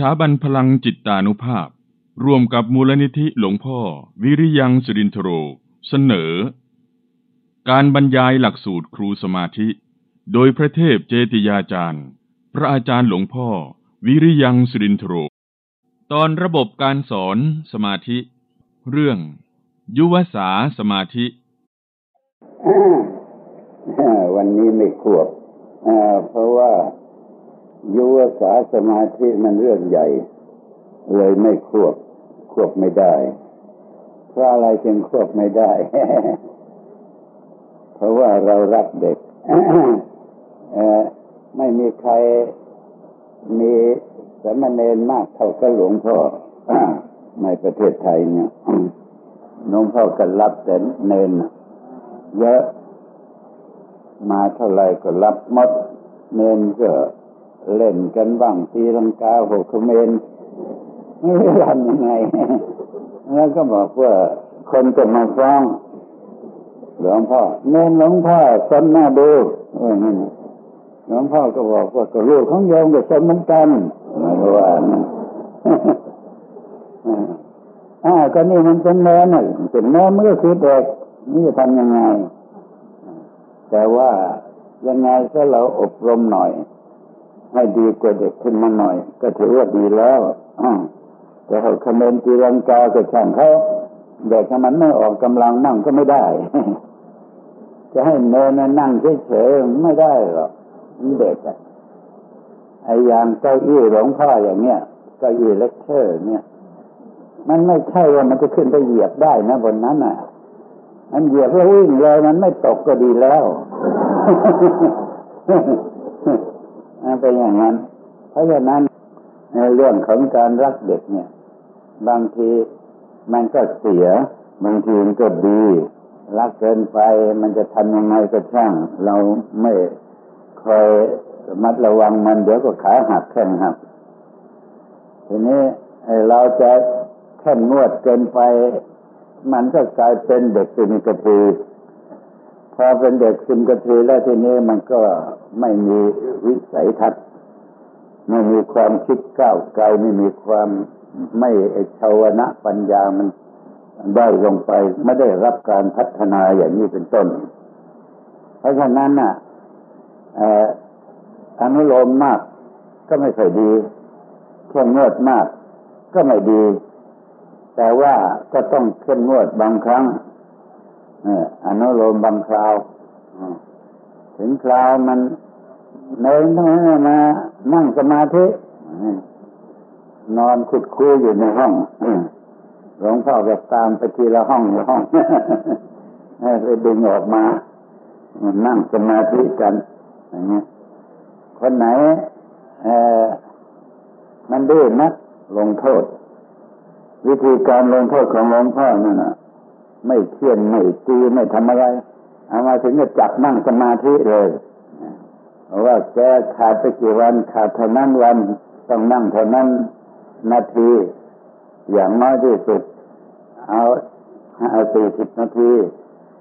ถาบันพลังจิตตานุภาพ ร่วมกับมูลนิธิหลวงพ่อ วิริยังสิรินทโร เสนอ การบรรยายหลักสูตรครูสมาธิ โดยพระเทพเจติยาจารย์ พระอาจารย์หลวงพ่อ วิริยังสิรินทโร ตอนระบบการสอนสมาธิ เรื่อง ยุวสาสมาธิ วันนี้ไม่ควบเพราะว่า ยุวสาสมาธิมันเรื่องใหญ่ เลยไม่ควบ ควบไม่ได้ เพราะอะไรจึงควบไม่ได้ เพราะว่าเรารักเด็กไม่มีใครมีสมณเณรมากเท่ากับหลวงพ่อในประเทศไทยเนี่ยหลวงพ่อก็รับแต่เนนเยอะมาเท่าไรก็รับมด เนนก็ เล่นกันบ้างตีลังกาหกเมรไม่รู้ทำยังไง แล้วก็บอกว่าคนจะมาฟ้องหลวงพ่อเนนหลวงพ่อสนหน้าดูเออนั่นหลวงพ่อก็บอกว่าก็ลูกของโยมก็สนเหมือนกันไม่รู้ว่านะอ่าก็นี่มันเป็นเนินน่ะเป็นเนินมันก็คือเด็กนี่จะทำยังไง แต่ว่ายังไงถ้าเราอบรมหน่อย ให้ดีกว่าเด็กขึ้นมาหน่อย ก็ถือว่าดีแล้วอ่าแต่เขาคำเนตีลังกาก็ช่างเขาเด็กมันไม่ออกกำลังนั่งก็ไม่ได้ จะให้เนินนั่งเฉยๆไม่ได้หรอกเด็กอะไอ้อย่างเก้าอี้หลวงพ่ออย่างเนี้ยเก้าอี้เลคเชอร์เนี่ย มันไม่ใช่ว่ามันจะขึ้นไปเหยียบได้นะบนนั้นอะมันเหยียบแล้ววิ่งเลยมันไม่ตกก็ดีแล้ว เป็นอย่างนั้น เพราะฉะนั้นในเรื่องของการรักเด็กเนี่ย บางทีมันก็เสีย บางทีมันก็ดี รักเกินไปมันจะทำยังไงก็ช่าง เราไม่คอยมัดระวังมันเดี๋ยวก็ขาหักแข้งหักทีนี้เราจะแค่นงวดเกินไป มันก็กลายเป็นเด็กสิมกระที พอเป็นเด็กสิมกระทีแล้วทีนี้มันก็ไม่มีวิสัยทัศน์ไม่มีความคิดก้าวไกลไม่มีความไม่ชาวนะปัญญามันได้ลงไป ไม่ได้รับการพัฒนาอย่างนี้เป็นต้น เพราะฉะนั้นน่ะอนุโลมมากก็ไม่ค่อยดีเข้มงวดมากก็ไม่ดี แต่ว่าก็ต้องเข้มงวดบางครั้ง อนุโลมบางคราวถึงคราวมันเนินทั้งนั้นมา นั่งสมาธินอนขุดคูอยู่ในห้องหลวงพ่อก็ตามไปทีละห้องละห้องไปดึงออกมานั่งสมาธิกันอย่างเงี้ยคนไหนเออมันดื้อนักลงโทษ วิธีการลงโทษของหลวงพ่อนั่นน่ะ ไม่เคี่ยนไม่ตีไม่ทำอะไรเอามาถึงจะจับนั่งสมาธิเลยว่าแกขาดไปกี่วันขาดเท่านั้นวันต้องนั่งเท่านั้นนาที อย่างน้อยที่สุด เอาเอาสี่สิบนาที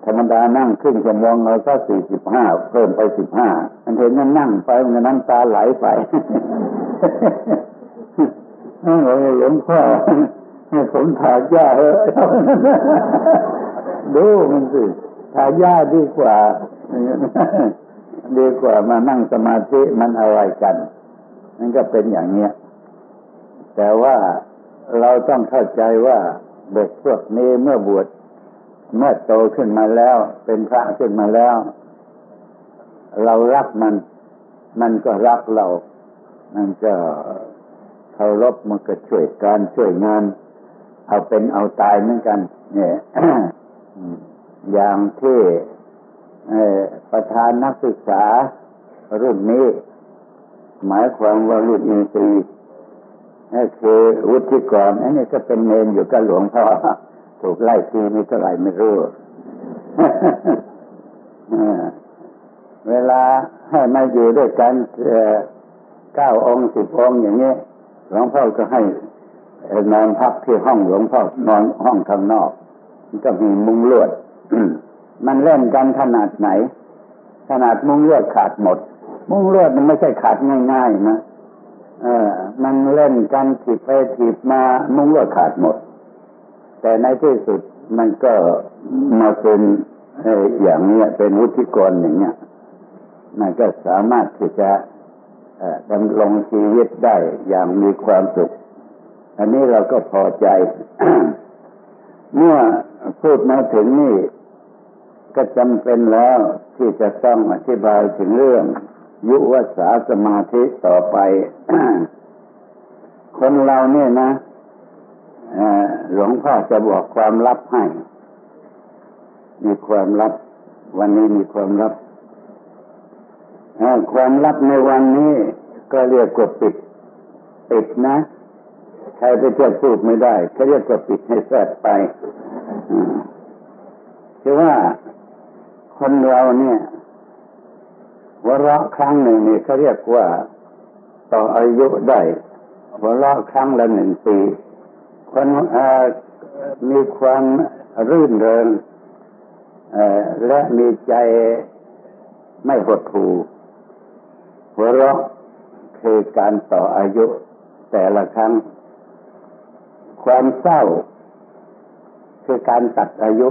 ธรรมดานั่งครึ่งชั่วโมงเราก็สี่สิบห้าเพิ่มไปสิบห้ามันเห็นมันนั่งไปมันน้ำตาไหลไปหลวงพ่อ ให้ผมถาหญ้าเออดูมันสิถาหญ้าดีกว่า ดีกว่ามานั่งสมาธิมันอะไรกันนั่นก็เป็นอย่างเนี้ย แต่ว่าเราต้องเข้าใจว่าเด็กพวกนี้เมื่อบวชเมื่อโตขึ้นมาแล้ว เป็นพระขึ้นมาแล้ว เรารักมัน มันก็รักเรา มันก็เคารพมันก็ช่วยการช่วยงาน เอาเป็นเอาตายเหมือนกัน เนี่ยอย่างที่ประธานนักศึกษารุ่นนี้ หมายความว่ารุ่นอินทรีนั่นคือวุฒิกรอันนี้ก็เป็นเมนอยู่กับหลวงพ่อถูกไล่ทีนี่เท่าไหร่ไม่รู้เวลาให้มาอยู่ด้วยกันเก้าองค์สิบองค์อย่างนี้หลวงพ่อก็ให้ นอนพักที่ห้องหลวงพ่อนอนห้องข้างนอกก็มีมุงลวด มันเล่นกันขนาดไหน ขนาดมุงลวดขาดหมด มุงลวดมันไม่ใช่ขาดง่ายๆนะเออ มันเล่นกันถีบไปถีบมามุ้งก็ขาดหมด แต่ในที่สุดมันก็มาเป็นอย่างนี้เป็นวุฒิกรอย่างเนี้ยมันก็สามารถที่จะดำรงชีวิตได้อย่างมีความสุข อันนี้เราก็พอใจ เมื่อพูดมาถึงนี่ก็จำเป็นแล้วที่จะต้องอธิบายถึงเรื่อง ยุวสาสมาธิต่อไป คนเราเนี่ยนะหลวงพ่อจะบอกความลับให้ มีความลับ วันนี้มีความลับความลับในวันนี้ก็เรียกว่าปิด ปิดนะ ใครไปเที่ยวพูดไม่ได้เขาเรียกว่าปิดให้แทบไปคือว่าคนเราเนี่ยหัวเราะครั้งหนึ่งนี่เขาเรียกว่าต่ออายุได้หัวเราะครั้งละหนึ่งปีคนมีความรื่นเริงและมีใจไม่หดหู่หัวเราะคือการต่ออายุแต่ละครั้ง ความเศร้า คือการตัดอายุ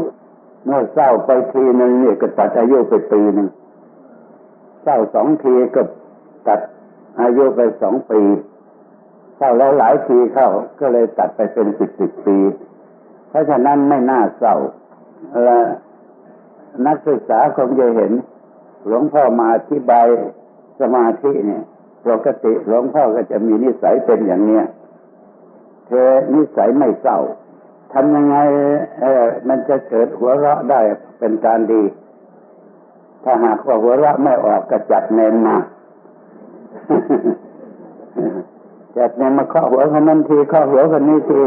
เมื่อเศร้าไปทีหนึ่งนี่ยก็ตัดอายุไปปีหนึ่งเศร้าสองทีก็ตัดอายุไปสองปีเศร้าแล้วหลายทีเข้าก็เลยตัดไปเป็นสิบสิบปี เพราะฉะนั้นไม่น่าเศร้าและนักศึกษาคงจะเห็น หลวงพ่อมาอธิบายสมาธิเนี่ยปกติหลวงพ่อก็จะมีนิสัยเป็นอย่างเนี้ย เธอนิสัยไม่เศร้าทำยังไงเออมันจะเกิดหัวเราะได้เป็นการดี ถ้าหากว่าหัวเราะไม่ออกก็จัดเน้นมาจัดเน้นมาเคาะหัวคนนั้นทีเคาะหัวคนนี้ที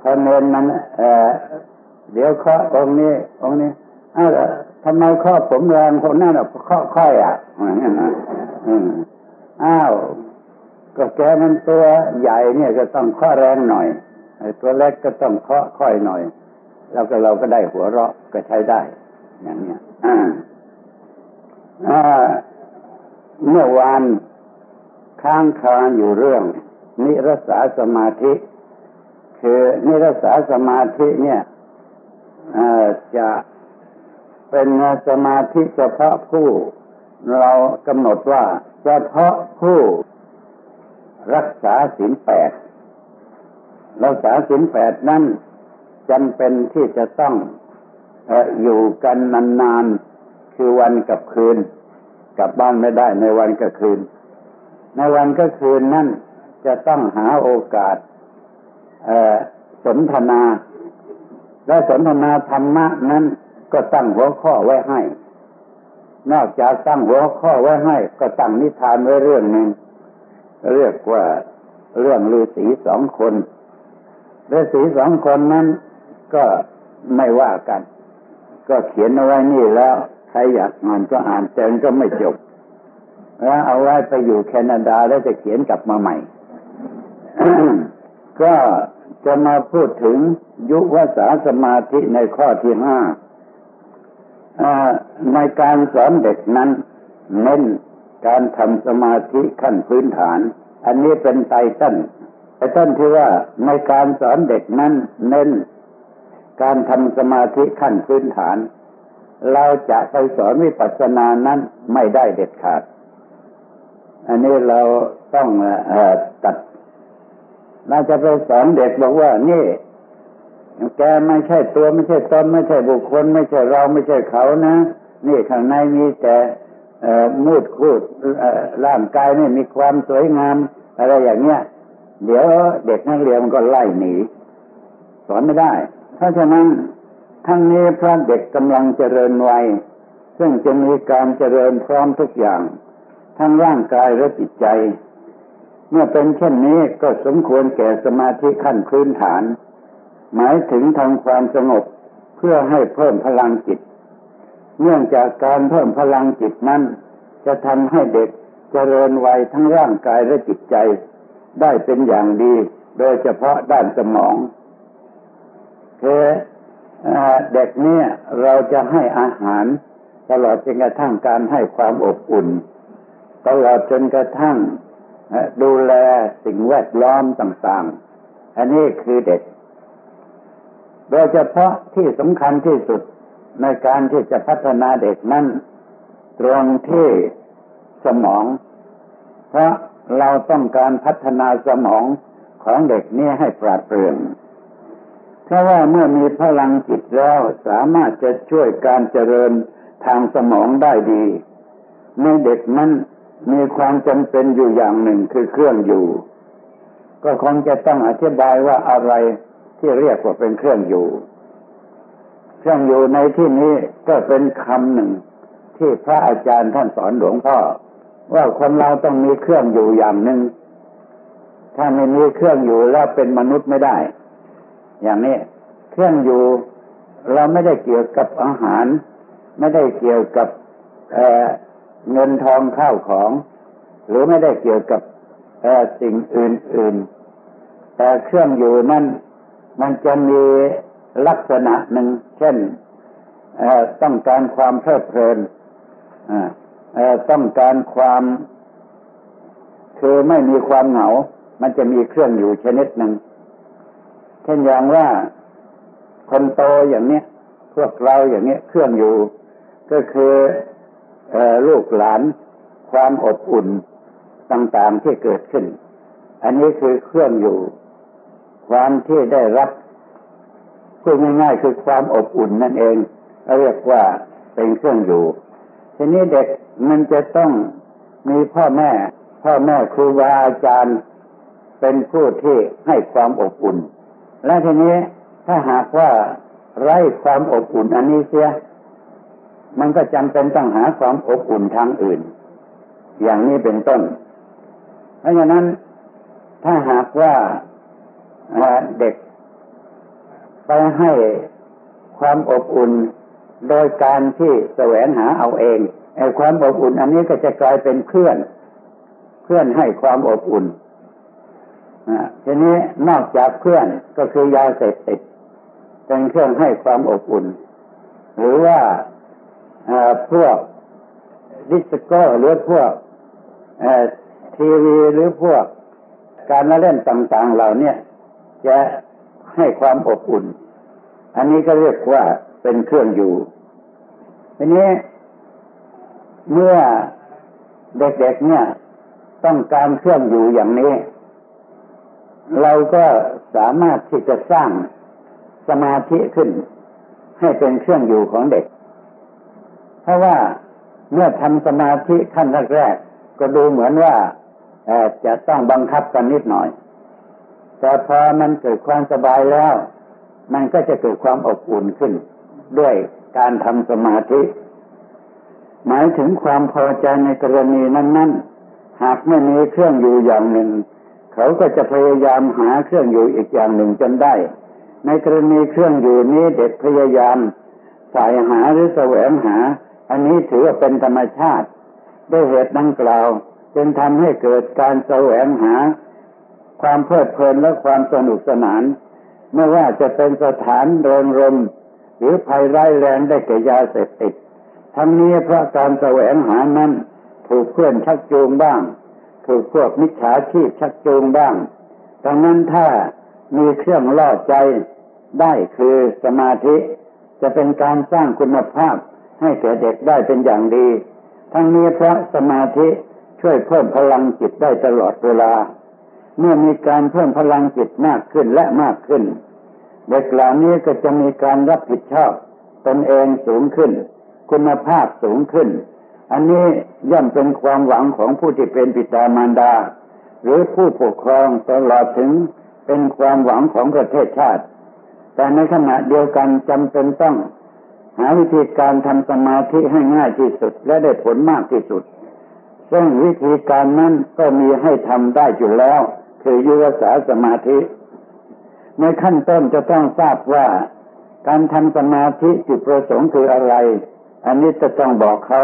พอเนนมันเเดี๋ยวเคาะตรงนี้ตรงนี้อ้าวทำไมข้อผมแรงคนนั้นอะข้อค่อยอะอย่างนี้นะ อ้าว ก็แกมันตัวใหญ่เนี่ยก็ต้องข้อแรงหน่อยไอ้ตัวเล็กก็ต้องเคาะค่อยหน่อย แล้วก็เราก็ได้หัวเราะก็ใช้ได้ อย่างเนี้ยเมื่อวานค้างคานอยู่เรื่อง นิรสาสมาธิ คือนิรสาสมาธิเนี่ยจะเป็นสมาธิเฉพาะผู้ เรากำหนดว่าเฉพาะผู้รักษาศีลแปดรักษาศีลแปดนั้นจำเป็นที่จะต้องอยู่กันนานๆคือวันกับคืน กลับบ้านไม่ได้ในวันกับคืน ในวันกับคืนนั่นจะต้องหาโอกาสสนทนา และสนทนาธรรมะนั้นก็ตั้งหัวข้อไว้ให้ นอกจากตั้งหัวข้อไว้ให้ ก็ตั้งนิทานไว้เรื่องหนึ่งเรียกว่าเรื่องฤาษีสองคนฤาษีสองคนนั้นก็ไม่ว่ากัน ก็เขียนเอาไว้นี่แล้ว ใครอยากอ่านก็อ่านแต่ก็ไม่จบ แล้วเอาไว้ไปอยู่แคนาดาแล้วจะเขียนกลับมาใหม่ ก็จะมาพูดถึงยุวสาสมาธิในข้อที่ห้า ในการสอนเด็กนั้น เน้นการทำสมาธิขั้นพื้นฐาน อันนี้เป็นไตต้นไตต้นที่ว่าในการสอนเด็กนั้น เน้น การทำสมาธิขั้นพื้นฐาน เราจะไปสอนวิปัสสนานั้นไม่ได้เด็ดขาด อันนี้เราต้องตัดเราจะไปสอนเด็กบอกว่านี่ แกไม่ใช่ตัวไม่ใช่ตนไม่ใช่บุคคล ไม่ใช่เราไม่ใช่เขานะ นี่ข้างในมีแต่มูดคูดร่างกายนี่มีความสวยงาม อะไรอย่างเงี้ยเดี๋ยวเด็กนักเรียนมันก็ไล่หนี สอนไม่ได้ เพราะฉะนั้นทั้งนี้พระเด็กกำลังเจริญวัยซึ่งจะมีการเจริญพร้อมทุกอย่าง ทั้งร่างกายและจิตใจ เมื่อเป็นเช่นนี้ก็สมควรแก่สมาธิขั้นพื้นฐาน หมายถึงทางความสงบเพื่อให้เพิ่มพลังจิต เนื่องจากการเพิ่มพลังจิตนั้น จะทำให้เด็กเจริญวัยทั้งร่างกายและจิตใจ ได้เป็นอย่างดี โดยเฉพาะด้านสมองคือเด็กเนี่ยเราจะให้อาหาร ตลอดจนกระทั่งการให้ความอบอุ่น ตลอดจนกระทั่งดูแลสิ่งแวดล้อมต่างๆ อันนี้คือเด็ก โดยเฉพาะที่สำคัญที่สุดในการที่จะพัฒนาเด็กนั้นตรงที่สมอง เพราะเราต้องการพัฒนาสมองของเด็กนี้ให้ปราดเปรื่อง เพราะว่าเมื่อมีพลังจิตแล้วสามารถจะช่วยการเจริญทางสมองได้ดี ในเด็กนั้นมีความจำเป็นอยู่อย่างหนึ่งคือเครื่องอยู่ ก็คงจะต้องอธิบายว่าอะไร ที่เรียกว่าเป็นเครื่องอยู่ เครื่องอยู่ในที่นี้ก็เป็นคำหนึ่งที่พระอาจารย์ท่านสอนหลวงพ่อ ว่าคนเราต้องมีเครื่องอยู่อย่างหนึ่งถ้าไม่มีเครื่องอยู่แล้วเป็นมนุษย์ไม่ได้ อย่างนี้เครื่องอยู่เราไม่ได้เกี่ยวกับอาหาร ไม่ได้เกี่ยวกับเเงินทองข้าวของ หรือไม่ได้เกี่ยวกับสิ่งอื่น ๆ แต่เครื่องอยู่นั่น มันจะมีลักษณะหนึ่ง เช่นต้องการความเพลิดเพลินต้องการความคือไม่มีความเหงา มันจะมีเครื่องอยู่ชนิดหนึ่ง เช่นอย่างว่าคนโตอย่างเนี้ย พวกเราอย่างเนี้ย เครื่องอยู่ ก็คือลูกหลาน ความอบอุ่นต่างๆที่เกิดขึ้น อันนี้คือเครื่องอยู่ ความที่ได้รับพูดง่ายๆคือความอบอุ่นนั่นเอง เรียกว่าเป็นเครื่องอยู่ ทีนี้เด็กมันจะต้องมีพ่อแม่ พ่อแม่ครูบาอาจารย์เป็นผู้ที่ให้ความอบอุ่น และทีนี้ถ้าหากว่าไร้ความอบอุ่นอันนี้เสีย มันก็จำเป็นต้องหาความอบอุ่นทางอื่น อย่างนี้เป็นต้น เพราะฉะนั้นถ้าหากว่า เด็ก ไปให้ความอบอุ่นโดยการที่แสวงหาเอาเองไอ้ความอบอุ่น อันนี้ก็จะกลายเป็นเพื่อน เพื่อนให้ความอบอุ่นทีนี้นอกจากเพื่อนก็คือยาเสพติดเป็นเครื่องให้ความอบอุ่น หรือว่าพวกดิสโก้หรือพวกทีวีหรือพวกการละเล่นต่าง ๆ เหล่านี้ จะให้ความอบอุ่น อันนี้ก็เรียกว่าเป็นเครื่องอยู่ทีนี้เมื่อเด็กๆเนี่ย ต้องการเครื่องอยู่อย่างนี้ เราก็สามารถที่จะสร้างสมาธิขึ้น ให้เป็นเครื่องอยู่ของเด็ก เพราะว่าเมื่อทำสมาธิขั้นแรกๆก็ดูเหมือนว่าจะต้องบังคับกันนิดหน่อย แต่พอมันเกิดความสบายแล้ว มันก็จะเกิดความอบอุ่นขึ้น ด้วยการทำสมาธิ หมายถึงความพอใจในกรณีนั้น ๆ หากไม่มีเครื่องอยู่อย่างหนึ่ง เขาก็จะพยายามหาเครื่องอยู่อีกอย่างหนึ่งจนได้ ในกรณีเครื่องอยู่นี้เด็กพยายามสายหาหรือแสวงหา อันนี้ถือว่าเป็นธรรมชาติ ด้วยเหตุดังกล่าวจึงทำให้เกิดการแสวงหา ความเพลิดเพลินและความสนุกสนาน ไม่ว่าจะเป็นสถานเริงรมหรือภัยร้ายแรงได้แก่ยาเสพติด ทั้งนี้เพราะการแสวงหานั้นถูกเพื่อนชักจูงบ้าง ถูกพวกมิจฉาชีพชักจูงบ้าง ดังนั้นถ้ามีเครื่องล่อใจได้คือสมาธิ จะเป็นการสร้างคุณภาพให้แก่เด็กได้เป็นอย่างดี ทั้งนี้เพราะสมาธิช่วยเพิ่มพลังจิตได้ตลอดเวลา เมื่อมีการเพิ่มพลังจิตมากขึ้นและมากขึ้น เด็กเหล่านี้ก็จะมีการรับผิดชอบตนเองสูงขึ้น คุณภาพสูงขึ้น อันนี้ย่อมเป็นความหวังของผู้ที่เป็นปิตามารดา หรือผู้ปกครองตลอดถึงเป็นความหวังของประเทศชาติ แต่ในขณะเดียวกันจำเป็นต้อง หาวิธีการทำสมาธิให้ง่ายที่สุดและได้ผลมากที่สุด ซึ่งวิธีการนั้นก็มีให้ทำได้อยู่แล้ว คือยุวสาสมาธิ ในขั้นต้นจะต้องทราบว่า การทำสมาธิจุดประสงค์คืออะไร อันนี้จะต้องบอกเขา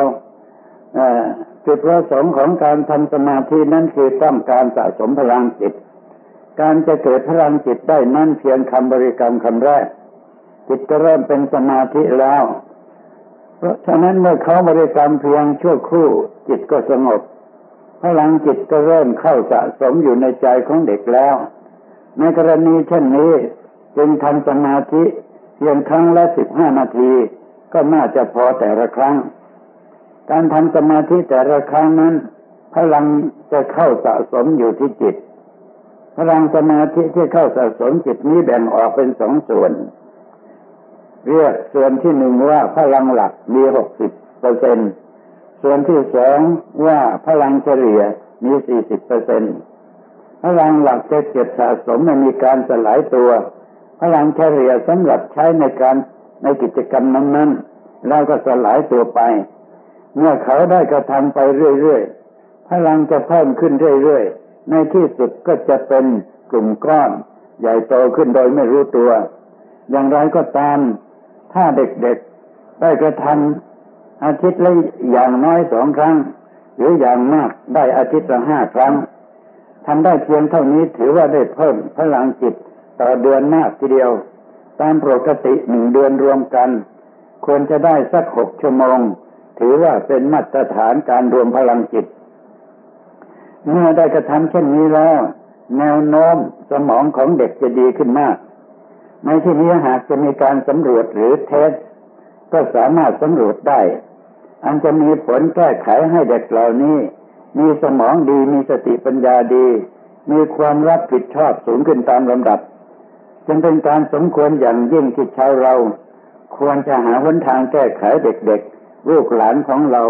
จุดประสงค์ของการทำสมาธินั้นคือต้องการสะสมพลังจิต การจะเกิดพลังจิตได้นั่นเพียงคำบริกรรมคำแรก จิตก็เริ่มเป็นสมาธิแล้ว เพราะฉะนั้นเมื่อเขาบริกรรมเพียงชั่วครู่ จิตก็สงบ พลังจิตก็เริ่มเข้าสะสมอยู่ในใจของเด็กแล้ว ในกรณีเช่นนี้จึงทำสมาธิเพียงครั้งละสิบห้านาที ก็น่าจะพอแต่ละครั้ง การทำสมาธิแต่ละครั้งนั้น พลังจะเข้าสะสมอยู่ที่จิต พลังสมาธิที่เข้าสะสมจิตนี้แบ่งออกเป็นสองส่วน เรียกส่วนที่หนึ่งว่าพลังหลักมีหกสิบเปอร์เซ็นต์ ส่วนที่สองว่าพลังเฉลี่ยมีสี่สิบเปอร์เซ็นพลังหลักจะเก็บสะสมไม่มีการสลายตัว พลังเฉลี่ยสำหรับใช้ในการในกิจกรรมนั้นๆแล้วก็สลายตัวไป เมื่อเขาได้กระทำไปเรื่อยๆ พลังจะเพิ่มขึ้นเรื่อยๆ ในที่สุดก็จะเป็นกลุ่มก้อนใหญ่โตขึ้นโดยไม่รู้ตัว อย่างไรก็ตาม ถ้าเด็กๆ ได้กระทำ อาทิตย์ละอย่างน้อยสองครั้ง หรืออย่างมากได้อาทิตย์ละห้าครั้งทำได้เพียงเท่านี้ถือว่าได้เพิ่มพลังจิตต่อเดือนมากทีเดียว ตามปกติหนึ่งเดือนรวมกัน ควรจะได้สักหกชั่วโมง ถือว่าเป็นมาตรฐานการรวมพลังจิต เมื่อได้กระทำเช่นนี้แล้ว แนวโน้มสมองของเด็กจะดีขึ้นมาก ในที่นี้หากจะมีการสำรวจหรือเทสก็สามารถสำรวจได้ อันจะมีผลแก้ไขให้เด็กเหล่านี้ มีสมองดีมีสติปัญญาดี มีความรับผิดชอบสูงขึ้นตามลำดับ จึงเป็นการสมควรอย่างยิ่งที่ชาวเรา ควรจะหาหนทางแก้ไขเด็กๆลูกหลานของเรา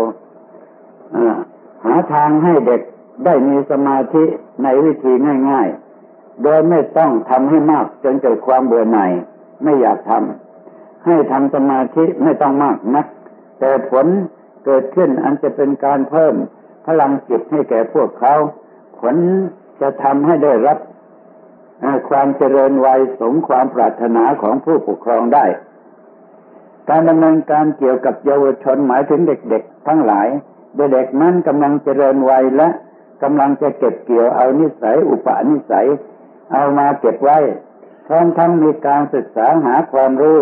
หาทางให้เด็กได้มีสมาธิในวิธีง่ายๆ โดยไม่ต้องทำให้มากจนเกิดความเบื่อหน่ายไม่อยากทำให้ทำสมาธิไม่ต้องมากนัก แต่ผล เกิดขึ้นอันจะเป็นการเพิ่มพลังจิตให้แก่พวกเขา ผลจะทำให้ได้รับความเจริญวัยสมความปรารถนาของผู้ปกครองได้ การดำเนินการเกี่ยวกับเยาวชนหมายถึงเด็กๆ ทั้งหลาย เด็กๆนั้นกำลังเจริญวัยและกำลังจะเก็บเกี่ยวเอานิสัยอุปนิสัย เอามาเก็บไว้พร้อมทั้งมีการศึกษาหาความรู้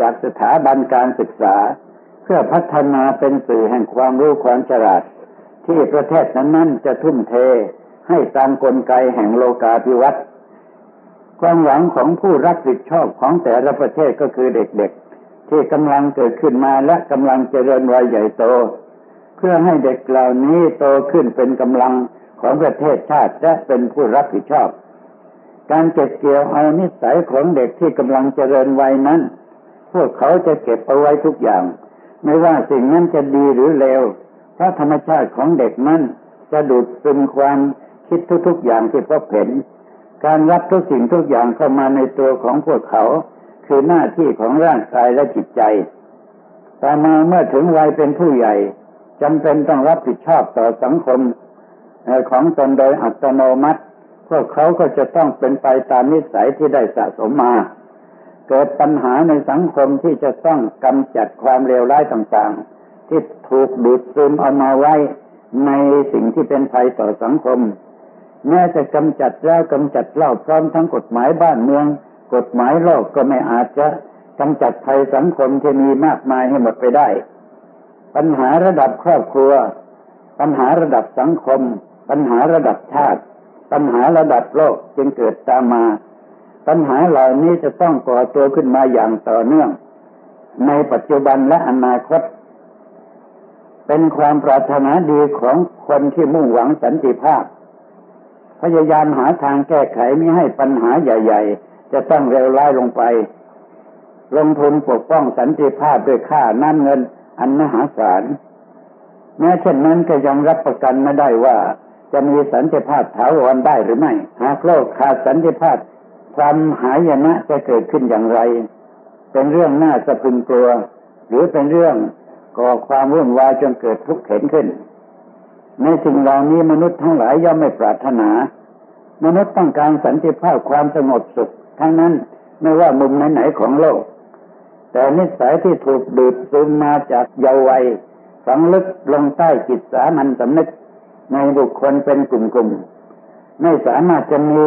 จากสถาบันการศึกษา เพื่อพัฒนาเป็นสื่อแห่งความรู้ความฉลาด ที่ประเทศนั้นๆจะทุ่มเทให้ตามกลไกแห่งโลกาภิวัตน์ความหวังของผู้รับผิดชอบของแต่ละประเทศก็คือเด็กๆ ที่กำลังเกิดขึ้นมาและกำลังเจริญวัยใหญ่โต เพื่อให้เด็กเหล่านี้โตขึ้นเป็นกำลังของประเทศชาติและเป็นผู้รับผิดชอบ การเก็บเกี่ยวเอานิสัยของเด็กที่กำลังเจริญวัยนั้น พวกเขาจะเก็บเอาไว้ทุกอย่าง ไม่ว่าสิ่งนั้นจะดีหรือเลวเพราะธรรมชาติของเด็กนั้นจะดูดซึมความคิดทุก ๆ อย่างที่พบเห็น การรับทุกสิ่งทุกอย่างเข้ามาในตัวของพวกเขา คือหน้าที่ของร่างกายและจิตใจ ต่อมาเมื่อถึงวัยเป็นผู้ใหญ่จำเป็นต้องรับผิดชอบต่อสังคมของตนโดยอัตโนมัติ พวกเขาก็จะต้องเป็นไปตามนิสัยที่ได้สะสมมา เกิดปัญหาในสังคมที่จะต้องกำจัดความเลวร้ายต่างๆ ที่ถูกดูดซึมเอามาไว้ในสิ่งที่เป็นภัยต่อสังคม แม้จะกำจัดแล้วกำจัดเล่าพร้อมทั้งกฎหมายบ้านเมือง กฎหมายโลกก็ไม่อาจจะกำจัดภัยสังคมที่มีมากมายให้หมดไปได้ ปัญหาระดับครอบครัว ปัญหาระดับสังคม ปัญหาระดับชาติ ปัญหาระดับโลกจึงเกิดตามมา ปัญหาเหล่านี้จะต้องก่อตัวขึ้นมาอย่างต่อเนื่อง ในปัจจุบันและอนาคต เป็นความปรารถนาดีของคนที่มุ่งหวังสันติภาพ พยายามหาทางแก้ไขไม่ให้ปัญหาใหญ่ ๆ จะต้องเร็วร้ายลงไป ลงทุนปกป้องสันติภาพด้วยค่าน้ำเงินอันมหาศาลแม้เช่นนั้นก็ยังรับประกันไม่ได้ว่า จะมีสันติภาพถาวรได้หรือไม่ หากโลกขาดสันติภาพ ความหายนะจะเกิดขึ้นอย่างไร เป็นเรื่องน่าสะพึงกลัว หรือเป็นเรื่องก่อความวุ่นวายจนเกิดทุกข์เข็นขึ้น ในสิ่งเหล่านี้มนุษย์ทั้งหลายย่อมไม่ปรารถนา มนุษย์ต้องการสันติภาพความสงบสุข ทั้งนั้นไม่ว่ามุมไหนๆของโลก แต่นิสัยที่ถูกดูดซึมมาจากเยาว์วัยฝังลึกลงใต้จิตสามัญสำนึกในบุคคลเป็นกลุ่มๆ ไม่สามารถจะมี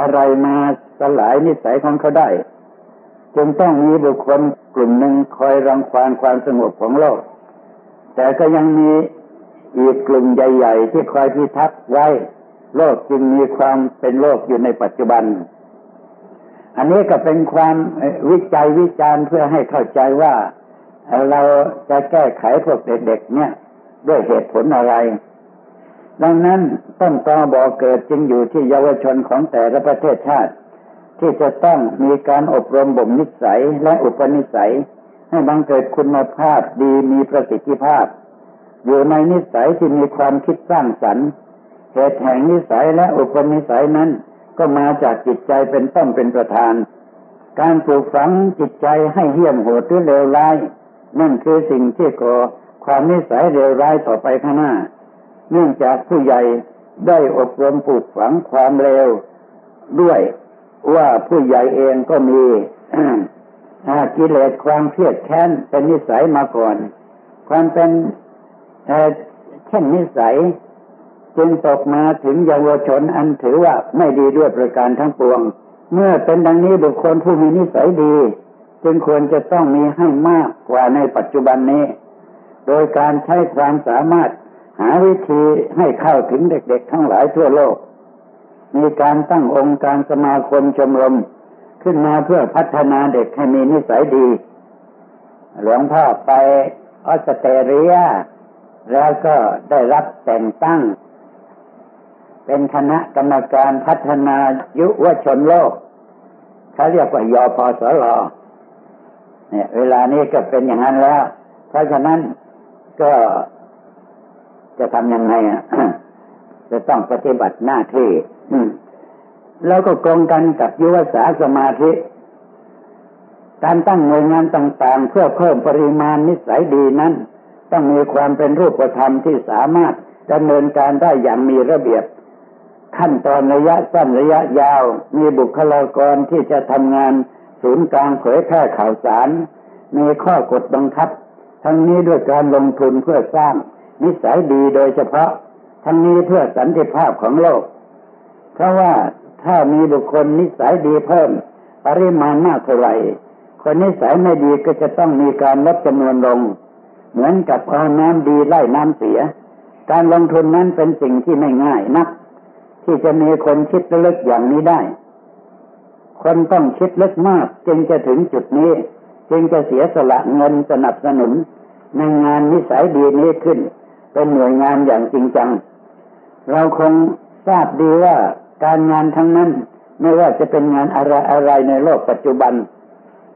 อะไรมาสลายนิสัยของเขาได้ จึงต้องมีบุคคลกลุ่มหนึ่งคอยรังควานความสงบของโลก แต่ก็ยังมีอีกกลุ่มใหญ่ ๆ ที่คอยพิทักษ์ไว้ โลกจึงมีความเป็นโลกอยู่ในปัจจุบัน อันนี้ก็เป็นความวิจัยวิจารณ์เพื่อให้เข้าใจว่า เราจะแก้ไขพวกเด็กๆเนี่ย ด้วยเหตุผลอะไร ดังนั้นต้นตอบ่อเกิดจึงอยู่ที่เยาวชนของแต่ละประเทศชาติ ที่จะต้องมีการอบรมบ่มนิสัยและอุปนิสัย ให้บังเกิดคุณภาพดีมีประสิทธิภาพ อยู่ในนิสัยที่มีความคิดสร้างสรรค์เหตุแห่งนิสัยและอุปนิสัยนั้น ก็มาจากจิตใจเป็นต้นเป็นประธาน การปลูกฝังจิตใจให้เหี้ยมโหดหรือเลวร้าย นั่นคือสิ่งที่ก่อความนิสัยเลวร้ายต่อไปข้างหน้า เนื่องจากผู้ใหญ่ได้อบรมปลูกฝังความเลวด้วยว่าผู้ใหญ่เองก็มีกิเลสความเครียดแค้นเป็นนิสัยมาก่อน ความเป็นเช่นนิสัย จึงตกมาถึงเยาวชนอันถือว่าไม่ดีด้วยประการทั้งปวง เมื่อเป็นดังนี้บุคคลผู้มีนิสัยดี จึงควรจะต้องมีให้มากกว่าในปัจจุบันนี้ โดยการใช้ความสามารถ หาวิธีให้เข้าถึงเด็กๆ ทั้งหลายทั่วโลก มีการตั้งองค์การสมาคมชมรมขึ้นมาเพื่อพัฒนาเด็กให้มีนิสัยดี หลวงพ่อไปออสเตรเลีย แล้วก็ได้รับแต่งตั้ง เป็นคณะกรรมการพัฒนายุวชนโลก เขาเรียกว่ายอพอสลอเนี่ย เวลานี้ก็เป็นอย่างนั้นแล้ว เพราะฉะนั้นก็ จะทำยังไงอะจะต้องปฏิบัติหน้าที่แล้วก็กองกันกับยุวสาสมาธิ การตั้งหน่วยงานต่างๆ เพื่อเพิ่มปริมาณนิสัยดีนั้น ต้องมีความเป็นรูปธรรมที่สามารถดำเนินการได้อย่างมีระเบียบ ขั้นตอนระยะสั้นระยะยาว มีบุคลากรที่จะทำงานศูนย์กลางเผยแพร่ข่าวสาร มีข้อกฎบังคับ ทั้งนี้ด้วยการลงทุนเพื่อสร้าง นิสัยดีโดยเฉพาะทั้งนี้เพื่อสันติภาพของโลก เพราะว่าถ้ามีบุคคลนิสัยดีเพิ่ม ปริมาณมากเท่าไหร่คนนิสัยไม่ดีก็จะต้องมีการลดจำนวนลง เหมือนกับเอาน้ำดีไล่น้ำเสีย การลงทุนนั้นเป็นสิ่งที่ไม่ง่ายนัก ที่จะมีคนคิดลึกอย่างนี้ได้ คนต้องคิดลึกมาก จึงจะถึงจุดนี้ จึงจะเสียสละเงินสนับสนุนในงานนิสัยดีนี้ขึ้น เป็นหน่วยงานอย่างจริงจัง เราคงทราบดีว่าการงานทั้งนั้น ไม่ว่าจะเป็นงานอะไรอะไรในโลกปัจจุบัน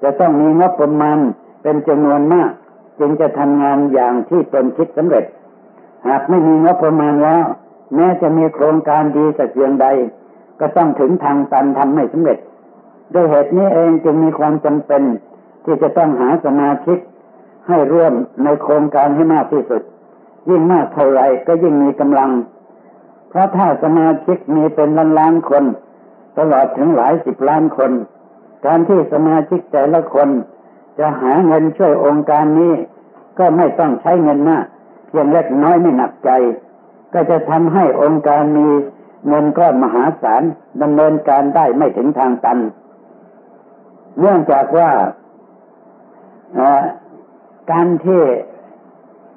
จะต้องมีงบประมาณเป็นจำนวนมาก จึงจะทำงานอย่างที่ตนคิดสำเร็จ หากไม่มีงบประมาณแล้ว แม้จะมีโครงการดีสักเพียงใด ก็ต้องถึงทางตันทำไม่สำเร็จ ด้วยเหตุนี้เองจึงมีความจำเป็น ที่จะต้องหาสมาชิกให้ร่วมในโครงการให้มากที่สุด ยิ่งมากเท่าไรก็ยิ่งมีกำลัง เพราะถ้าสมาชิกมีเป็นล้านล้านคน ตลอดถึงหลายสิบล้านคน การที่สมาชิกแต่ละคน จะหาเงินช่วยองค์การนี้ ก็ไม่ต้องใช้เงินมาก เพียงเล็กน้อยไม่หนักใจ ก็จะทำให้องค์การมีเงินก้อนมหาศาลดำเนินการได้ไม่ถึงทางตัน เนื่องจากว่าการที่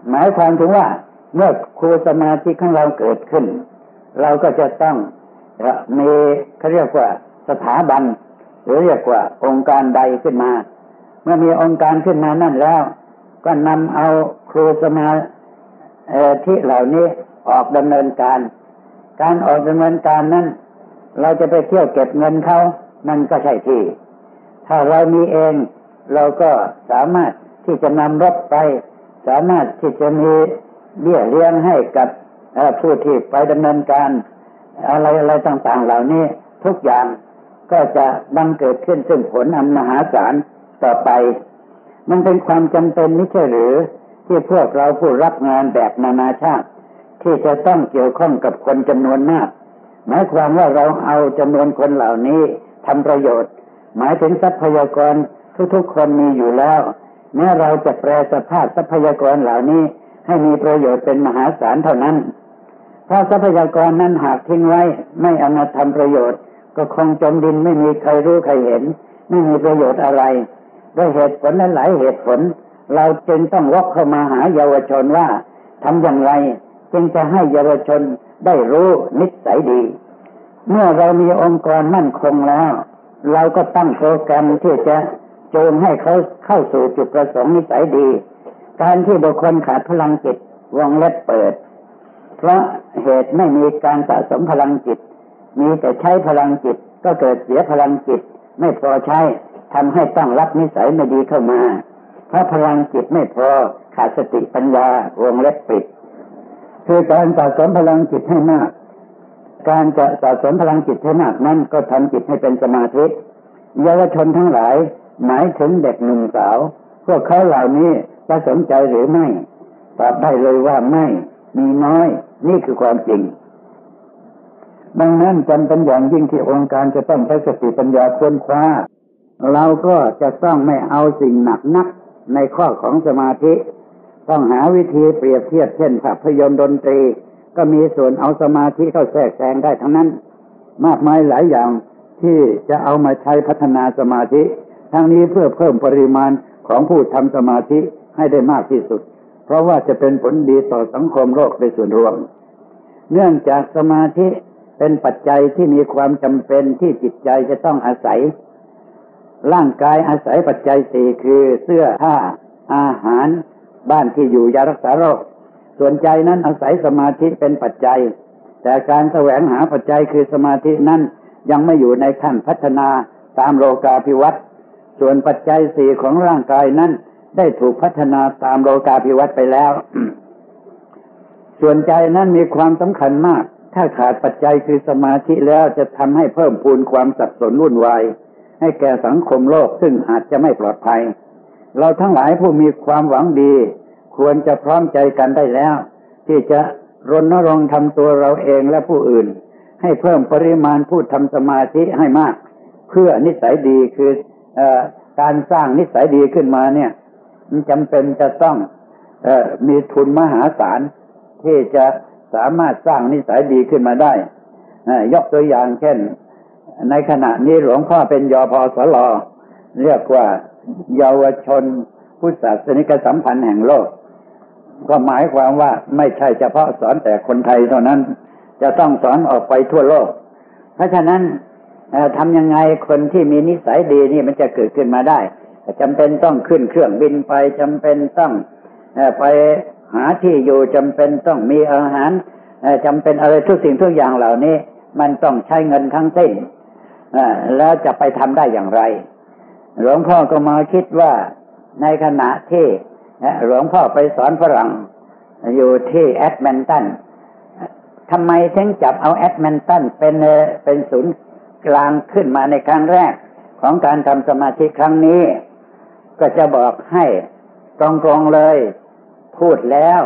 หมายความถึงว่า เมื่อครูสมาธิของเราเกิดขึ้น เราก็จะต้องมีเขาเรียกว่าสถาบัน หรือเรียกว่าองค์การใดขึ้นมา เมื่อมีองค์การขึ้นมานั่นแล้ว ก็นำเอาครูสมาธิเหล่านี้ออกดำเนินการ การออกดำเนินการนั้น เราจะไปเที่ยวเก็บเงินเขามันก็ใช่ที่ ถ้าเรามีเองเราก็สามารถที่จะนำรถไป สามารถที่จะมีเบี้ยเลี้ยงให้กับผู้ที่ไปดำเนินการ อะไรอะไรต่างๆ เหล่านี้ทุกอย่างก็จะบังเกิดขึ้นซึ่งผลอันมหาศาลต่อไป มันเป็นความจำเป็นไม่ใช่หรือที่พวกเราผู้รับงานแบบนานาชาติ ที่จะต้องเกี่ยวข้องกับคนจำนวนมาก หมายความว่าเราเอาจำนวนคนเหล่านี้ทำประโยชน์ หมายถึงทรัพยากรทุกๆคนมีอยู่แล้ว แม้เราจะแปลสภาพทรัพยากรเหล่านี้ให้มีประโยชน์เป็นมหาศาลเท่านั้น ถ้าทรัพยากรนั้นหากทิ้งไว้ไม่เอามาทำประโยชน์ ก็คงจมดินไม่มีใครรู้ใครเห็น ไม่มีประโยชน์อะไร ด้วยเหตุผลนั้นหลายเหตุผล เราจึงต้องวกเข้ามาหาเยาวชนว่าทำอย่างไร จึงจะให้เยาวชนได้รู้นิสัยดี เมื่อเรามีองค์กรมั่นคงแล้ว เราก็ตั้งโปรแกรมที่จะ จูงให้เขาเข้าสู่จุดประสงค์นิสัยดี การที่บุคคลขาดพลังจิตวงเล็บเปิด เพราะเหตุไม่มีการสะสมพลังจิต มีแต่ใช้พลังจิตก็เกิดเสียพลังจิต ไม่พอใช้ทำให้ต้องรับนิสัยไม่ดีเข้ามาเพราะพลังจิตไม่พอขาดสติปัญญาวงเล็บปิด คือการสะสมพลังจิตให้มากการจะสะสมพลังจิตให้มากนั้นก็ทำจิตให้เป็นสมาธิเยาวชนทั้งหลาย หมายถึงเด็กหนุ่มสาว พวกเขาเหล่านี้จะสนใจหรือไม่ตอบได้เลยว่าไม่ มีน้อย นี่คือความจริง ดังนั้นจำเป็นอย่างยิ่งที่องค์การจะต้องใช้สติปัญญาค้นคว้า เราก็จะต้องไม่เอาสิ่งหนักนักในข้อของสมาธิ ต้องหาวิธีเปรียบเทียบเช่นภาพยนตร์ดนตรี ก็มีส่วนเอาสมาธิเข้าแทรกแซงได้ทั้งนั้น มากมายหลายอย่างที่จะเอามาใช้พัฒนาสมาธิ ทั้งนี้เพื่อเพิ่มปริมาณของผู้ทำสมาธิให้ได้มากที่สุด เพราะว่าจะเป็นผลดีต่อสังคมโลกในส่วนรวม เนื่องจากสมาธิเป็นปัจจัยที่มีความจำเป็นที่จิตใจจะต้องอาศัย ร่างกายอาศัยปัจจัยสี่คือเสื้อผ้าอาหาร บ้านที่อยู่ยารักษาโรค ส่วนใจนั้นอาศัยสมาธิเป็นปัจจัย แต่การแสวงหาปัจจัยคือสมาธินั้นยังไม่อยู่ในขั้นพัฒนาตามโลกาภิวัตน์ ส่วนปัจจัยสี่ของร่างกายนั้น ได้ถูกพัฒนาตามโลกาภิวัตน์ไปแล้ว ส่วนใจนั้นมีความสำคัญมาก ถ้าขาดปัจจัยคือสมาธิแล้วจะทำให้เพิ่มพูนความสับสนวุ่นวายให้แก่สังคมโลกซึ่งอาจจะไม่ปลอดภัย เราทั้งหลายผู้มีความหวังดี ควรจะพร้อมใจกันได้แล้ว ที่จะรณรงค์ทำตัวเราเองและผู้อื่น ให้เพิ่มปริมาณผู้ทำสมาธิให้มาก เพื่อนิสัยดีคืออ การสร้างนิสัยดีขึ้นมาเนี่ย มันจำเป็นจะต้องอมีทุนมหาศาลที่จะสามารถสร้างนิสัยดีขึ้นมาได้ยกตัวอย่างเช่น ในขณะนี้หลวงพ่อเป็นยอพอสลอเรียกว่าเยาวชนพุทธศาสนิกสัมพันธ์แห่งโลก ก็หมายความว่าไม่ใช่เฉพาะสอนแต่คนไทยเท่านั้น จะต้องสอนออกไปทั่วโลก เพราะฉะนั้น ทำยังไงคนที่มีนิสัยดีนี่มันจะเกิดขึ้นมาได้จำเป็นต้องขึ้นเครื่องบินไปจำเป็นต้องไปหาที่อยู่จำเป็นต้องมีอาหารจำเป็นอะไรทุกสิ่งทุกอย่างเหล่านี้ มันต้องใช้เงินทั้งสิ้นแล้วจะไปทำได้อย่างไร หลวงพ่อก็มาคิดว่าในขณะที่หลวงพ่อไปสอนฝรั่งอยู่ที่แอดแมนตันทำไมถึงจับเอาแอดแมนตันเป็นเป็นศูนย์ กลางขึ้นมาในครั้งแรกของการทำสมาธิครั้งนี้ ก็จะบอกให้ตรงๆเลย พูดแล้ว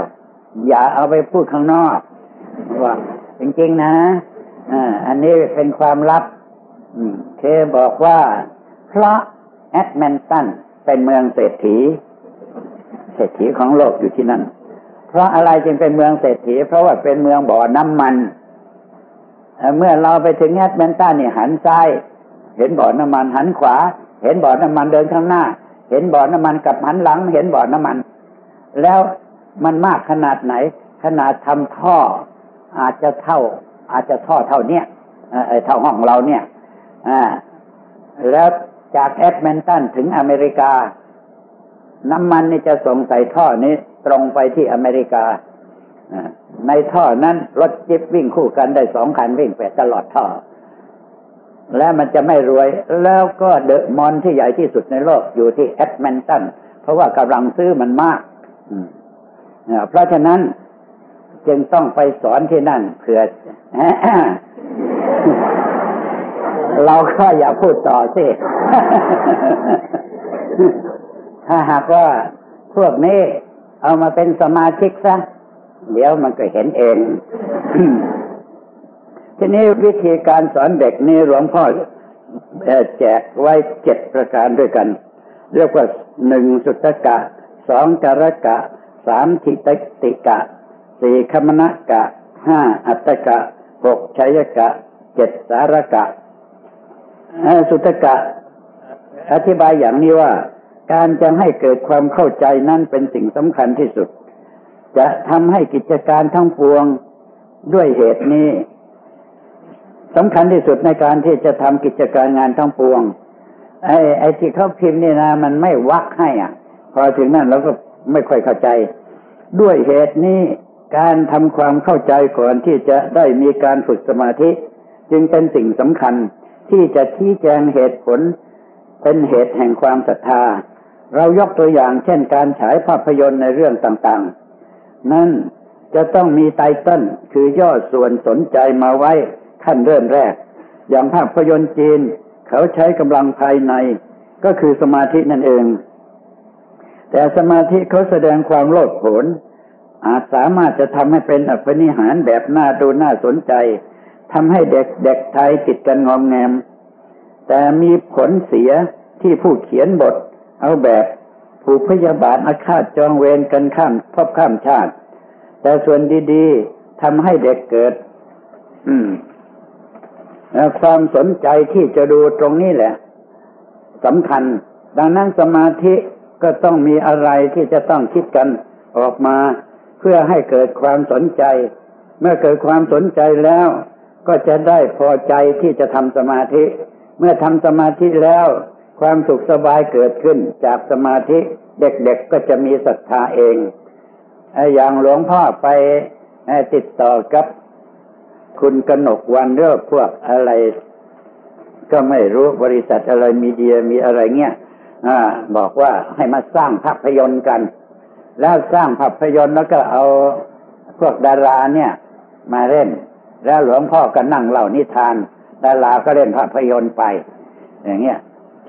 อย่าเอาไปพูดข้างนอกว่าจริงๆนะอันนี้เป็นความลับเคบอกว่า เพราะแอดแมนตันเป็นเมืองเศรษฐี เศรษฐีของโลกอยู่ที่นั่น เพราะอะไรจึงเป็นเมืองเศรษฐี เพราะว่าเป็นเมืองบ่อน้ำมัน เมื่อเราไปถึงแอดแมนตันเนี่ยหันซ้าย เห็นบ่อน้ำมันหันขวา เห็นบ่อน้ำมันเดินข้างหน้า เห็นบ่อน้ำมันกับหันหลัง เห็นบ่อน้ำมัน แล้วมันมากขนาดไหน ขนาดทำท่อ อาจจะเท่า อาจจะท่อเท่าเนี้ยเท่าห้องเราเนี่ยอ่าแล้วจากแอดแมนตันถึงอเมริกา น้ำมันนี่จะส่งใส่ท่อนี้ตรงไปที่อเมริกา ในท่อนั้นรถจิบวิ่งคู่กันได้สองคันวิ่งไปตลอดท่อ และมันจะไม่รวย แล้วก็เดอะมอนที่ใหญ่ที่สุดในโลกอยู่ที่แอดแมนตันเพราะว่ากำลังซื้อมันมากเพราะฉะนั้นจึงต้องไปสอนที่นั่นเผื่อเราก็อย่าพูดต่อสิ ถ้าหากว่าพวกนี้เอามาเป็นสมาชิกซะ เดี๋ยวมันก็เห็นเอง ทีนี้วิธีการสอนเด็กนี่หลวงพ่อแจกไว้เจ็ดประการด้วยกัน เรียกว่าหนึ่งสุตกะสองจารกะสามทิตติกะสี่คมณกะห้าอัตตกะหกชัยกะเจ็ดสารกะสุตกะ อธิบายอย่างนี้ว่า การจะให้เกิดความเข้าใจนั้นเป็นสิ่งสำคัญที่สุด จะทำให้กิจการทั้งปวงด้วยเหตุนี้สำคัญที่สุดในการที่จะทำกิจการงานทั้งปวง ไอ้ไอ้ที่เขาพิมพ์นี่นะมันไม่วักให้อะ พอถึงนั้นเราก็ไม่ค่อยเข้าใจ ด้วยเหตุนี้การทำความเข้าใจก่อนที่จะได้มีการฝึกสมาธิ จึงเป็นสิ่งสำคัญที่จะชี้แจงเหตุผลเป็นเหตุแห่งความศรัทธา เรายกตัวอย่างเช่นการฉายภาพยนตร์ในเรื่องต่างๆ นั่นจะต้องมีไตเติ้ลคือย่อส่วนสนใจมาไว้ขั้นเริ่มแรก อย่างภาพยนตร์จีน เขาใช้กำลังภายใน ก็คือสมาธินั่นเอง แต่สมาธิเขาแสดงความโลดโผนอาจสามารถจะทำให้เป็นอภินิหารแบบน่าดูน่าสนใจทำให้เด็กเด็กไทยติดกันงอมแงม แต่มีผลเสียที่ผู้เขียนบท เอาแบบ ผูกพยาบาทอาฆาตจองเวรกันข้ามพบข้ามชาติ แต่ส่วนดีๆทำให้เด็กเกิด อืมความสนใจที่จะดูตรงนี้แหละสำคัญ ดังนั้นสมาธิก็ต้องมีอะไรที่จะต้องคิดกันออกมา เพื่อให้เกิดความสนใจ เมื่อเกิดความสนใจแล้ว ก็จะได้พอใจที่จะทำสมาธิ เมื่อทำสมาธิแล้ว ความสุขสบายเกิดขึ้นจากสมาธิเด็กๆก็จะมีศรัทธาเอง อย่างหลวงพ่อไปติดต่อกับคุณกนกวันเรื่องพวกอะไร ก็ไม่รู้บริษัทอะไรมีเดียมีอะไรเงี้ยอบอกว่าให้มาสร้างภาพยนตร์กัน แล้วสร้างภาพยนตร์แล้วก็เอาพวกดาราเนี่ย มาเล่น แล้วหลวงพ่อก็นั่งเล่านิทาน ดาราก็เล่นภาพยนตร์ไป อย่างเงี้ย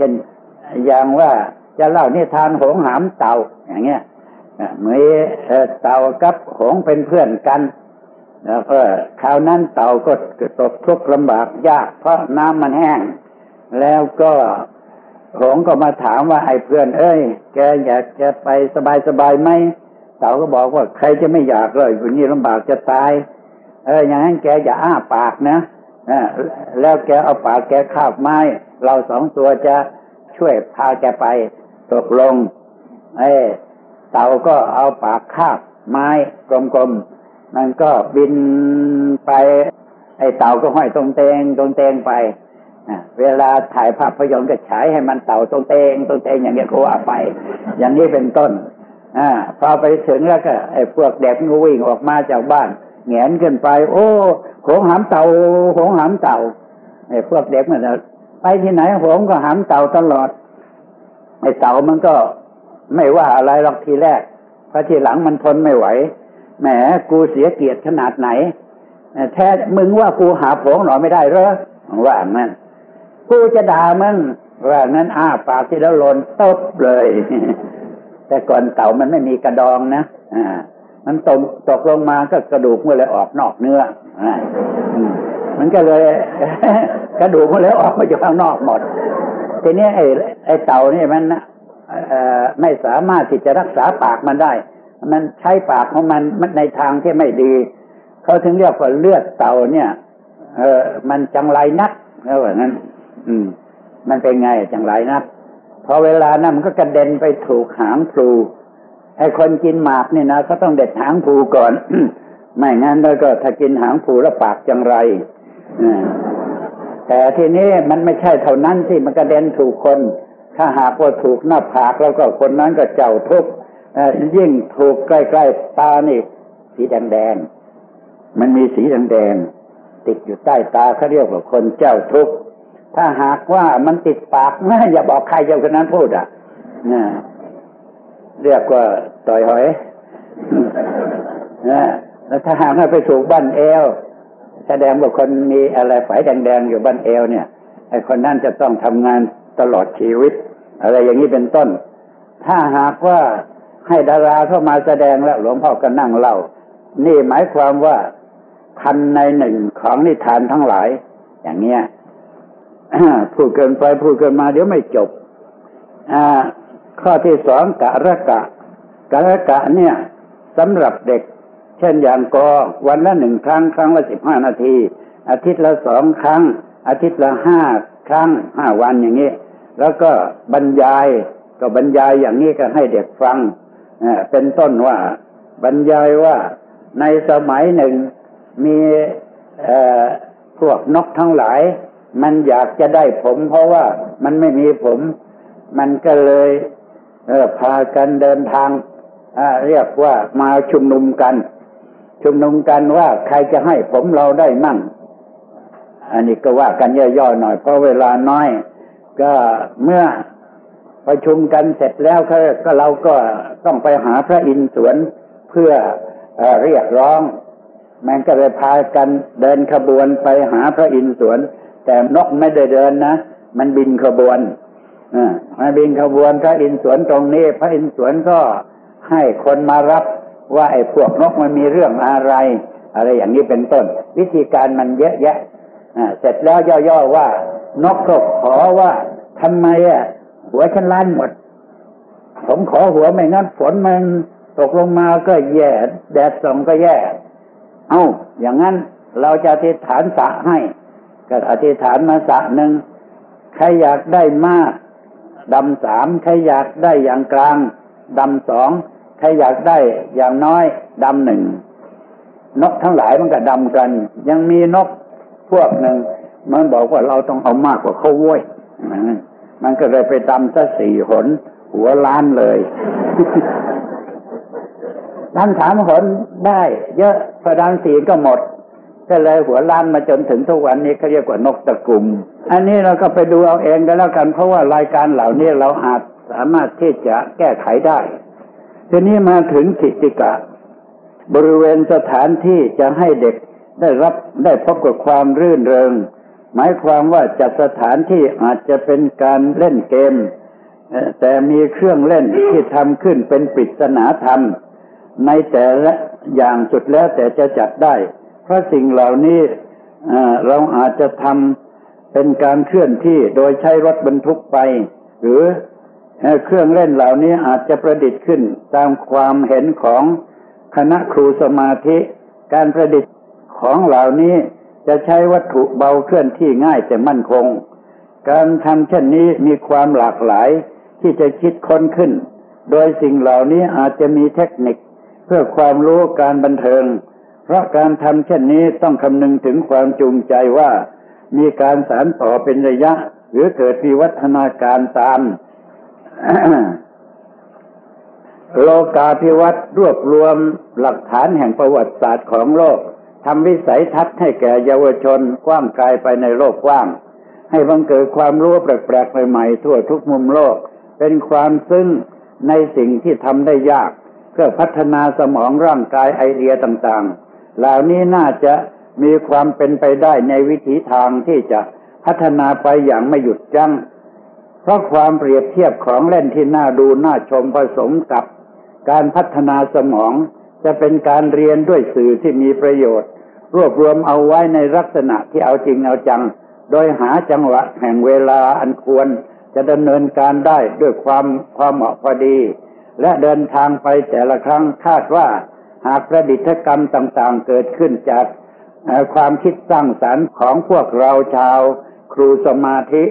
ช่นอย่างว่าจะเล่านิทานหงหามเต่าอย่างเงี้ยเมื่อเต่ากับหงเป็นเพื่อนกันแล้วก็คราวนั้นเต่าก็ตกทุกข์ลำบากยาก เพราะน้ำมันแห้ง แล้วก็หงก็มาถามว่าไอ้เพื่อน เอ้ย แกอยากจะไปสบายสบายไหมเต่าก็บอกว่าใครจะไม่อยากเลยวันนี้ลำบากจะตาย เอออย่างนั้นแกอย่าอ้าปากนะ แล้วแกเอาปากแกคาบไม้ เราสองตัวจะช่วยพาแกไปตกลงไอ้เต่าก็เอาปากคาบไม้กลมๆมันก็บินไป ไอ้เต่าก็ห้อยตรงเตงตรงเตงไปเวลาถ่ายภาพยนตร์ก็ฉายให้มันเต่าตรงเตงตรงเตงอย่างเงี้ยเขาว่าไป อย่างนี้เป็นต้น อ่า พอไปถึงแล้วก็ไอ้พวกเด็กก็วิ่งออกมาจากบ้าน แงนขึ้นไป โอ้หงหามเต่าหงหามเต่าไอ้พวกเด็กมันไปที่ไหนหงก็หามเต่าตลอดไอ้เต่ามันก็ไม่ว่าอะไรหรอกทีแรกพอทีหลังมันทนไม่ไหวแหมกูเสียเกียรติขนาดไหนแท้มึงว่ากูหาผงหน่อยไม่ได้เหรอว่างั้นกูจะด่ามึงว่างั้นอ้าปากที่แล้วลนตบเลย แต่ก่อนเต่ามันไม่มีกระดองนะอ่า มันตกตกลงมาก็กระดูกมันเลยออกนอกเนื้อมันก็เลย กระดูกมันเลยออกมาจากข้างนอกหมด ทีนี้ไอ้ไอ้เต่านี่มันไม่สามารถที่จะรักษาปากมันได้ มันใช้ปากของมันมันในทางที่ไม่ดี เขาถึงเรียกว่าเลือดเต่าเนี่ย เออมันจังไรนักแล้วว่านั้น อืม มันเป็นไงจังไรนักพอเวลานั้นมันก็กระเด็นไปถูกหางพลู ไอ้คนกินหมากเนี่ยนะเขาต้องเด็ดหางพลูก่อน ไม่งั้นแล้วก็ถ้ากินหางพลูแล้วปากจังไรแต่ทีนี้มันไม่ใช่เท่านั้นที่มันกระเด็นถูกคน ถ้าหากว่าถูกหน้าผากแล้วก็คนนั้นก็เจ้าทุกข์ยิ่งถูกใกล้ๆตานี่ สีแดงๆมันมีสีแดงๆติดอยู่ใต้ตาเขาเรียกว่าคนเจ้าทุกข์ถ้าหากว่ามันติดปากนะอย่าบอกใครเจ้าคนนั้นพูดอะนะ เรียกว่าต่อยหอยนะแล้วถ้าหากว่าไปถูกบ้านเอวแสดงว่าคนมีอะไรฝายแดงๆอยู่บ้านเอวเนี่ยไอ้คนนั้นจะต้องทำงานตลอดชีวิต อะไรอย่างนี้เป็นต้น ถ้าหากว่าให้ดาราเข้ามาแสดงแล้วหลวงพ่อก็นั่งเล่า นี่หมายความว่าพันในหนึ่งของนิทานทั้งหลาย อย่างเนี้ยพูดเกินไปพูดเกินมาเดี๋ยวไม่จบ ข้อที่สองกะระกะกะระกะเนี่ยสำหรับเด็ก เช่นอย่างกอวันละหนึ่งครั้ง ครั้งละสิบห้านาที อาทิตย์ละสองครั้ง อาทิตย์ละห้าครั้งห้าวันอย่างนี้ แล้วก็บรรยายก็บรรยายอย่างนี้ก็ให้เด็กฟังเป็นต้นว่าบรรยายว่าในสมัยหนึ่งมีพวกนกทั้งหลาย มันอยากจะได้ผม เพราะว่ามันไม่มีผม มันก็เลย เพากันเดินทางเรียกว่ามาชุมนุมกัน ชุมนุมกันว่าใครจะให้ผมเราได้มั่ง อันนี้ก็ว่ากันย่อๆหน่อยเพราะเวลาน้อย ก็เมื่อประชุมกันเสร็จแล้วก็เราก็ต้องไปหาพระอินทร์สวนเพื่อเรียกร้อง มันก็เลยพากันเดินขบวนไปหาพระอินทร์สวน แต่นกไม่ได้เดินนะ มันบินขบวน มาบินขบวนพระอินทร์สวนตรงนี้ พระอินทร์สวนก็ให้คนมารับว่าไอ้พวกนกมันมีเรื่องอะไร อะไรอย่างนี้เป็นต้น วิธีการมันเยอะแยะเสร็จแล้วย่อๆว่า นกก็ขอว่าทำไมอะหัวฉันล้านหมด ผมขอหัวไม่งั้นฝนมันตกลงมาก็แย่ แดดส่องก็แย่ เอา้า อย่างนั้นเราจะอธิษฐานสะให้ ก็อธิษฐานมาสะหนึ่งใครอยากได้มาก ดำสามใครอยากได้อย่างกลางดำสองใครอยากได้อย่างน้อยดำหนึ่งนกทั้งหลายมันก็ดำกัน ยังมีนกพวกหนึ่งมันบอกว่าเราต้องเอามากกว่าเขาว้ยมันก็เลยไปดำซะสี่หน หัวล้านเลยดันสามหนได้ เยอะพอดันสี่ก็หมด ก็เลยหัวล้านมาจนถึงทุกวันนี้เขาเรียกว่านกตะกุม อันนี้เราก็ไปดูเอาเองกันแล้วกัน เพราะว่ารายการเหล่านี้เราอาจสามารถที่จะแก้ไขได้ ทีนี้มาถึงกิติกะ บริเวณสถานที่จะให้เด็กได้รับได้พบกับความรื่นเริง หมายความว่าจัดสถานที่อาจจะเป็นการเล่นเกม แต่มีเครื่องเล่นที่ทำขึ้นเป็นปริศนาธรรม ในแต่ละอย่างสุดแล้วแต่จะจัดได้ เพราะสิ่งเหล่านี้เราอาจจะทำเป็นการเคลื่อนที่โดยใช้รถบรรทุกไป หรือเครื่องเล่นเหล่านี้อาจจะประดิษฐ์ขึ้นตามความเห็นของคณะครูสมาธิ การประดิษฐ์ของเหล่านี้จะใช้วัตถุเบาเคลื่อนที่ง่ายแต่มั่นคง การทำเช่นนี้มีความหลากหลายที่จะคิดค้นขึ้น โดยสิ่งเหล่านี้อาจจะมีเทคนิคเพื่อความรู้การบันเทิง เพราะการทำเช่นนี้ต้องคำนึงถึงความจูงใจว่า มีการสานต่อเป็นระยะ หรือเกิดมีวัฒนาการตาม โลกาภิวัตรรวบรวมหลักฐานแห่งประวัติศาสตร์ของโลกทำวิสัยทัศน์ให้แก่เยาวชนกว้างไกลไปในโลกกว้าง ให้บังเกิดความรู้แปลกๆใหม่ๆทั่วทุกมุมโลก เป็นความซึ้งในสิ่งที่ทำได้ยาก เพื่อพัฒนาสมองร่างกายไอเดียต่างๆ เหล่านี้น่าจะมีความเป็นไปได้ในวิถีทางที่จะพัฒนาไปอย่างไม่หยุดยัง้ง เพราะความเปรียบเทียบของเล่นที่น่าดูน่าชมผสมกับการพัฒนาสมอง จะเป็นการเรียนด้วยสื่อที่มีประโยชน์ รวบรวมเอาไว้ในลักษณะที่เอาจริงเอาจัง โดยหาจังหวะแห่งเวลาอันควรจะดำเนินการได้ด้วยความความเหมาะพอดี และเดินทางไปแต่ละครั้งคาดว่า หากประดิษฐกรรมต่างๆเกิดขึ้นจากความคิดสร้างสรรค์ของพวกเราชาว ครูสมาธิ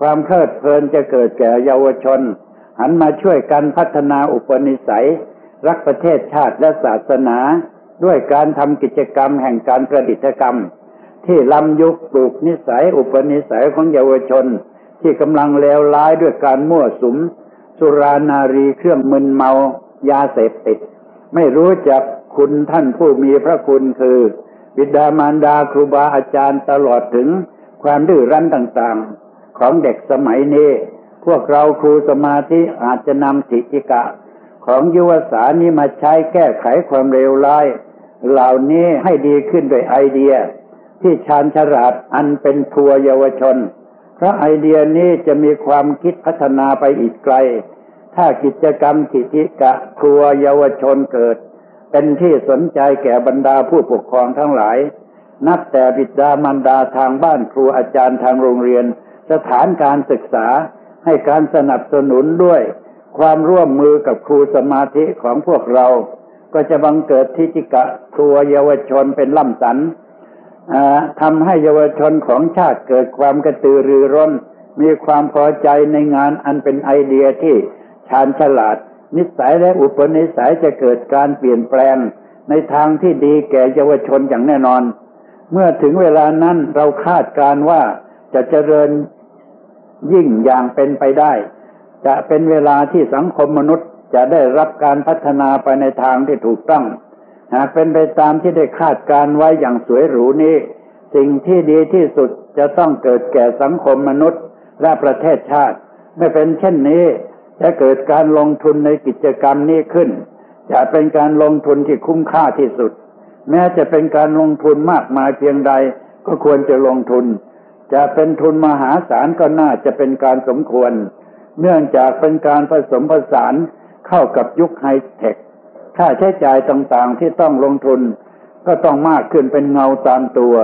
ความเพลิดเพลินจะเกิดแก่เยาวชน หันมาช่วยกันพัฒนาอุปนิสัย รักประเทศชาติและศาสนา ด้วยการทำกิจกรรมแห่งการประดิษฐกรรม ที่ล้ำยุคปลูกนิสัยอุปนิสัยของเยาวชน ที่กำลังเลวร้ายด้วยการมั่วสุม สุรานารีเครื่องมึนเมายาเสพติด ไม่รู้จักคุณท่านผู้มีพระคุณคือ บิดามารดาครูบาอาจารย์ตลอดถึงความดื้อรั้นต่างๆ ของเด็กสมัยนี้ พวกเราครูสมาธิอาจจะนำสิทิกะ ของยุวสานี้มาใช้แก้ไขความเลวร้าย เหล่านี้ให้ดีขึ้นโดยไอเดีย ที่ชาญฉลาดอันเป็นทัวเยาวชน เพราะไอเดียนี้จะมีความคิดพัฒนาไปอีกไกล ถ้ากิจกรรมกิจิกะทัวเยาวชนเกิด เป็นที่สนใจแก่บรรดาผู้ปกครองทั้งหลาย นับแต่บิดามารดาทางบ้านครูอาจารย์ทางโรงเรียน สถานการศึกษาให้การสนับสนุนด้วย ความร่วมมือกับครูสมาธิของพวกเรา ก็จะบังเกิดทิจิกะครัวเยาวชนเป็นล่ำสันทำให้เยาวชนของชาติเกิดความกระตือรือร้น มีความพอใจในงานอันเป็นไอเดียที่ ชาญฉลาด นิสัยและอุปนิสัยจะเกิดการเปลี่ยนแปลง ในทางที่ดีแก่เยาวชนอย่างแน่นอน เมื่อถึงเวลานั้นเราคาดการว่าจะเจริญยิ่งอย่างเป็นไปได้ จะเป็นเวลาที่สังคมมนุษย์จะได้รับการพัฒนาไปในทางที่ถูกต้องหากเป็นไปตามที่ได้คาดการไว้อย่างสวยหรูนี้ สิ่งที่ดีที่สุดจะต้องเกิดแก่สังคมมนุษย์และประเทศชาติ ไม่เป็นเช่นนี้ จะเกิดการลงทุนในกิจกรรมนี้ขึ้น จะเป็นการลงทุนที่คุ้มค่าที่สุด แม้จะเป็นการลงทุนมากมายเพียงใดก็ควรจะลงทุน จะเป็นทุนมหาศาลก็น่าจะเป็นการสมควร เนื่องจากเป็นการผสมผสานเข้ากับยุคไฮเทคค่าใช้จ่ายต่างๆที่ต้องลงทุน ก็ต้องมากขึ้นเป็นเงาตามตัว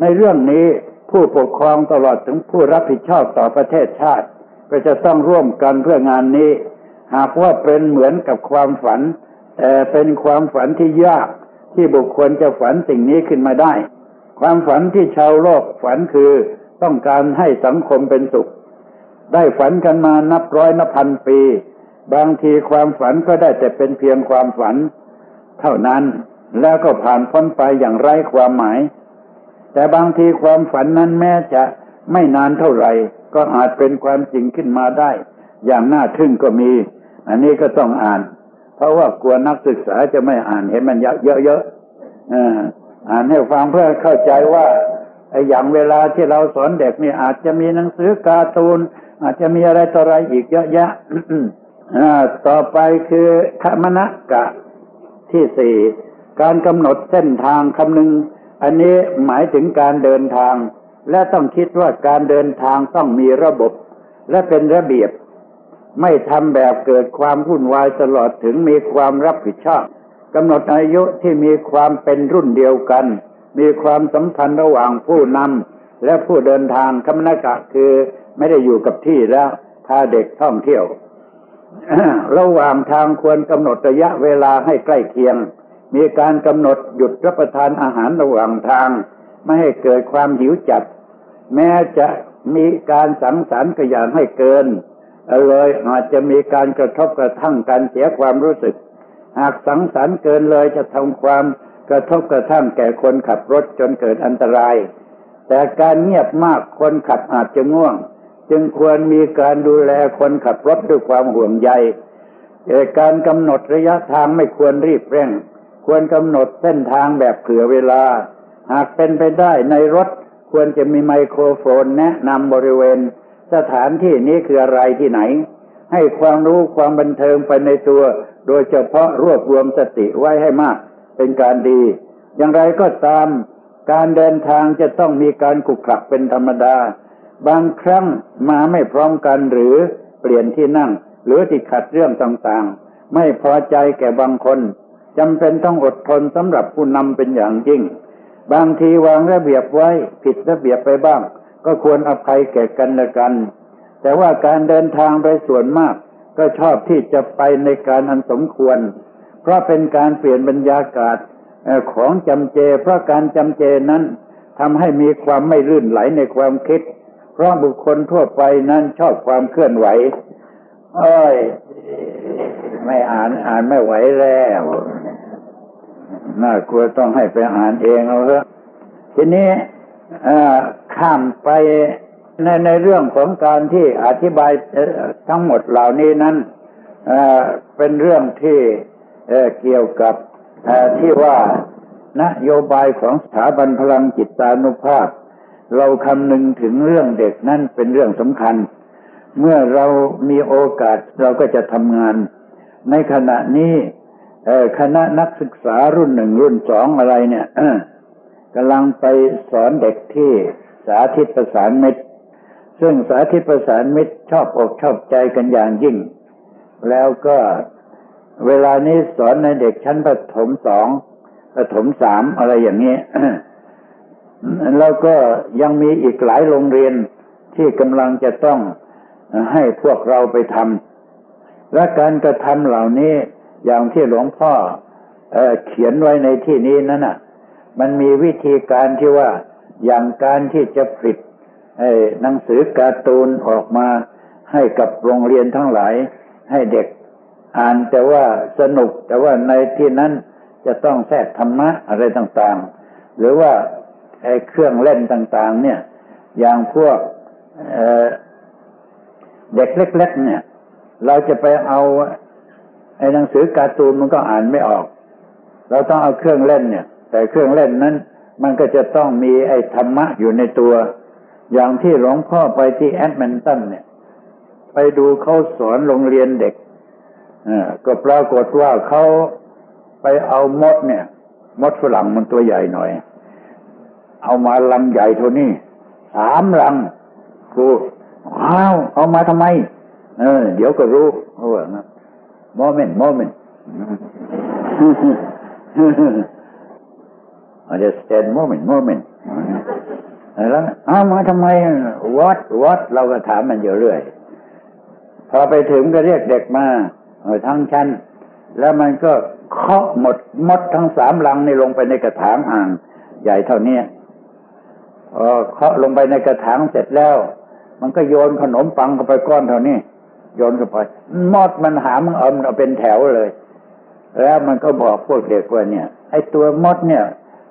ในเรื่องนี้ผู้ปกครองตลอดถึงผู้รับผิดชอบต่อประเทศชาติ ก็จะต้องร่วมกันเพื่องานนี้ หากว่าเป็นเหมือนกับความฝัน แต่เป็นความฝันที่ยากที่บุคคลจะฝันสิ่งนี้ขึ้นมาได้ ความฝันที่ชาวโลกฝันคือต้องการให้สังคมเป็นสุข ได้ฝันกันมานับร้อยนับพันปี บางทีความฝันก็ได้แต่เป็นเพียงความฝัน เท่านั้นแล้วก็ผ่านพ้นไปอย่างไร้ความหมาย แต่บางทีความฝันนั้นแม้จะไม่นานเท่าไหร่ ก็อาจเป็นความจริงขึ้นมาได้ อย่างน่าทึ่งก็มี อันนี้ก็ต้องอ่าน เพราะว่ากลัวนักศึกษาจะไม่อ่านเห็นมันเยอะๆอ่านให้ฟังเพื่อเข้าใจว่าไอ้อย่างเวลาที่เราสอนเด็กนี่อาจจะมีหนังสือการ์ตูน อาจจะมีอะไรต่ออะไรอีกเยอะแยะต่อไปคือคมณะกะที่สี่การกำหนดเส้นทางคำนึง อันนี้หมายถึงการเดินทาง และต้องคิดว่าการเดินทางต้องมีระบบและเป็นระเบียบ ไม่ทำแบบเกิดความวุ่นวายตลอดถึงมีความรับผิดชอบกำหนดอายุที่มีความเป็นรุ่นเดียวกัน มีความสัมพันธ์ระหว่างผู้นำและผู้เดินทางคำนากะคือไม่ได้อยู่กับที่แล้วพาเด็กท่องเที่ยว ระหว่างทางควรกำหนดระยะเวลาให้ใกล้เคียง มีการกำหนดหยุดรับประทานอาหารระหว่างทาง ไม่ให้เกิดความหิวจัด แม้จะมีการสังสรรค์ก็อย่าให้เกินเลยอาจจะมีการกระทบกระทั่งการเสียความรู้สึก หากสังสรรค์เกินเลยจะทำความกระทบกระทั่งแก่คนขับรถจนเกิดอันตราย แต่การเงียบมากคนขับอาจจะง่วง จึงควรมีการดูแลคนขับรถด้วยความห่วงใยการกำหนดระยะทางไม่ควรรีบเร่ง ควรกำหนดเส้นทางแบบเผื่อเวลา หากเป็นไปได้ในรถ ควรจะมีไมโครโฟนแนะนำบริเวณ สถานที่นี้คืออะไรที่ไหน ให้ความรู้ความบันเทิงไปในตัว โดยเฉพาะรวบรวมสติไว้ให้มาก เป็นการดี อย่างไรก็ตาม การเดินทางจะต้องมีการกุกขักเป็นธรรมดา บางครั้งมาไม่พร้อมกันหรือเปลี่ยนที่นั่ง หรือติดขัดเรื่องต่างๆ ไม่พอใจแก่บางคนจำเป็นต้องอดทนสำหรับผู้นำเป็นอย่างยิ่ง บางทีวางระเบียบไว้ผิดระเบียบไปบ้าง ก็ควรอภัยแก่กันและกัน แต่ว่าการเดินทางไปส่วนมาก ก็ชอบที่จะไปในการอันสมควร เพราะเป็นการเปลี่ยนบรรยากาศของจำเจ เพราะการจำเจนั้นทำให้มีความไม่ลื่นไหลในความคิด เพราะบุคคลทั่วไปนั้นชอบความเคลื่อนไหว เอ้ย ไม่อ่านอ่านไม่ไหวแล้ว น่ากลัวต้องให้ไปอ่านเองเอาเถอะทีนี้ข้ามไปในในเรื่องของการที่อธิบายทั้งหมดเหล่านี้นั้นเป็นเรื่องที่เกี่ยวกับที่ว่านโยบายของสถาบันพลังจิตานุภาพ เราคำนึงถึงเรื่องเด็กนั่นเป็นเรื่องสำคัญ เมื่อเรามีโอกาสเราก็จะทำงาน ในขณะนี้ คณะนักศึกษารุ่นหนึ่งรุ่นสองอะไรเนี่ยกำลังไปสอนเด็กที่สาธิตประสานมิตร ซึ่งสาธิตประสานมิตรชอบอกชอบใจกันอย่างยิ่ง แล้วก็เวลานี้สอนในเด็กชั้นประถมสองประถมสามอะไรอย่างนี้แล้วก็ยังมีอีกหลายโรงเรียนที่กำลังจะต้องให้พวกเราไปทำและการกระทำเหล่านี้ อย่างที่หลวงพ่อเอเขียนไว้ในที่นี้นั่นน่ะ มันมีวิธีการที่ว่าอย่างการที่จะผลิตหนังสือการ์ตูนออกมาให้กับโรงเรียนทั้งหลาย ให้เด็กอ่านแต่ว่าสนุกแต่ว่าในที่นั้นจะต้องแทรกธรรมะอะไรต่างๆ หรือว่าไอ้เครื่องเล่นต่าง ๆ เนี่ย อย่างพวกเเด็กเล็ก ๆ เนี่ย เราจะไปเอา ไอ้หนังสือการ์ตูนมันก็อ่านไม่ออก เราต้องเอาเครื่องเล่นเนี่ย แต่เครื่องเล่นนั้น มันก็จะต้องมีไอ้ธรรมะอยู่ในตัว อย่างที่หลวงพ่อไปที่แอดมินตันเนี่ย ไปดูเขาสอนโรงเรียนเด็กอก็ปรากฏว่าเขาไปเอามดเนี่ย มดฝรั่งมันตัวใหญ่หน่อย เอามาลังใหญ่เท่านี้สามลังครูอ้าวเอามาทำไม เออ เดี๋ยวก็รู้เขาว่านะ โมเมนต์โมเมนต์ understand moment moment แล้วเอามาทำไม what what เราก็ถามมันอยู่เรื่อย พอไปถึงก็เรียกเด็กมาทั้งชั้น แล้วมันก็เคาะหมดมดทั้งสามลังนี่ลงไปในกระถางอ่าง ใหญ่เท่านี้พอเคาะลงไปในกระถางเสร็จแล้ว มันก็โยนขนมปังเข้าไปก้อนเท่านี้ โยนเข้าไปมอดมันหามันเอาเอาเป็นแถวเลย แล้วมันก็บอกพวกเด็กว่าเนี่ย ไอ้ตัวมอดเนี่ย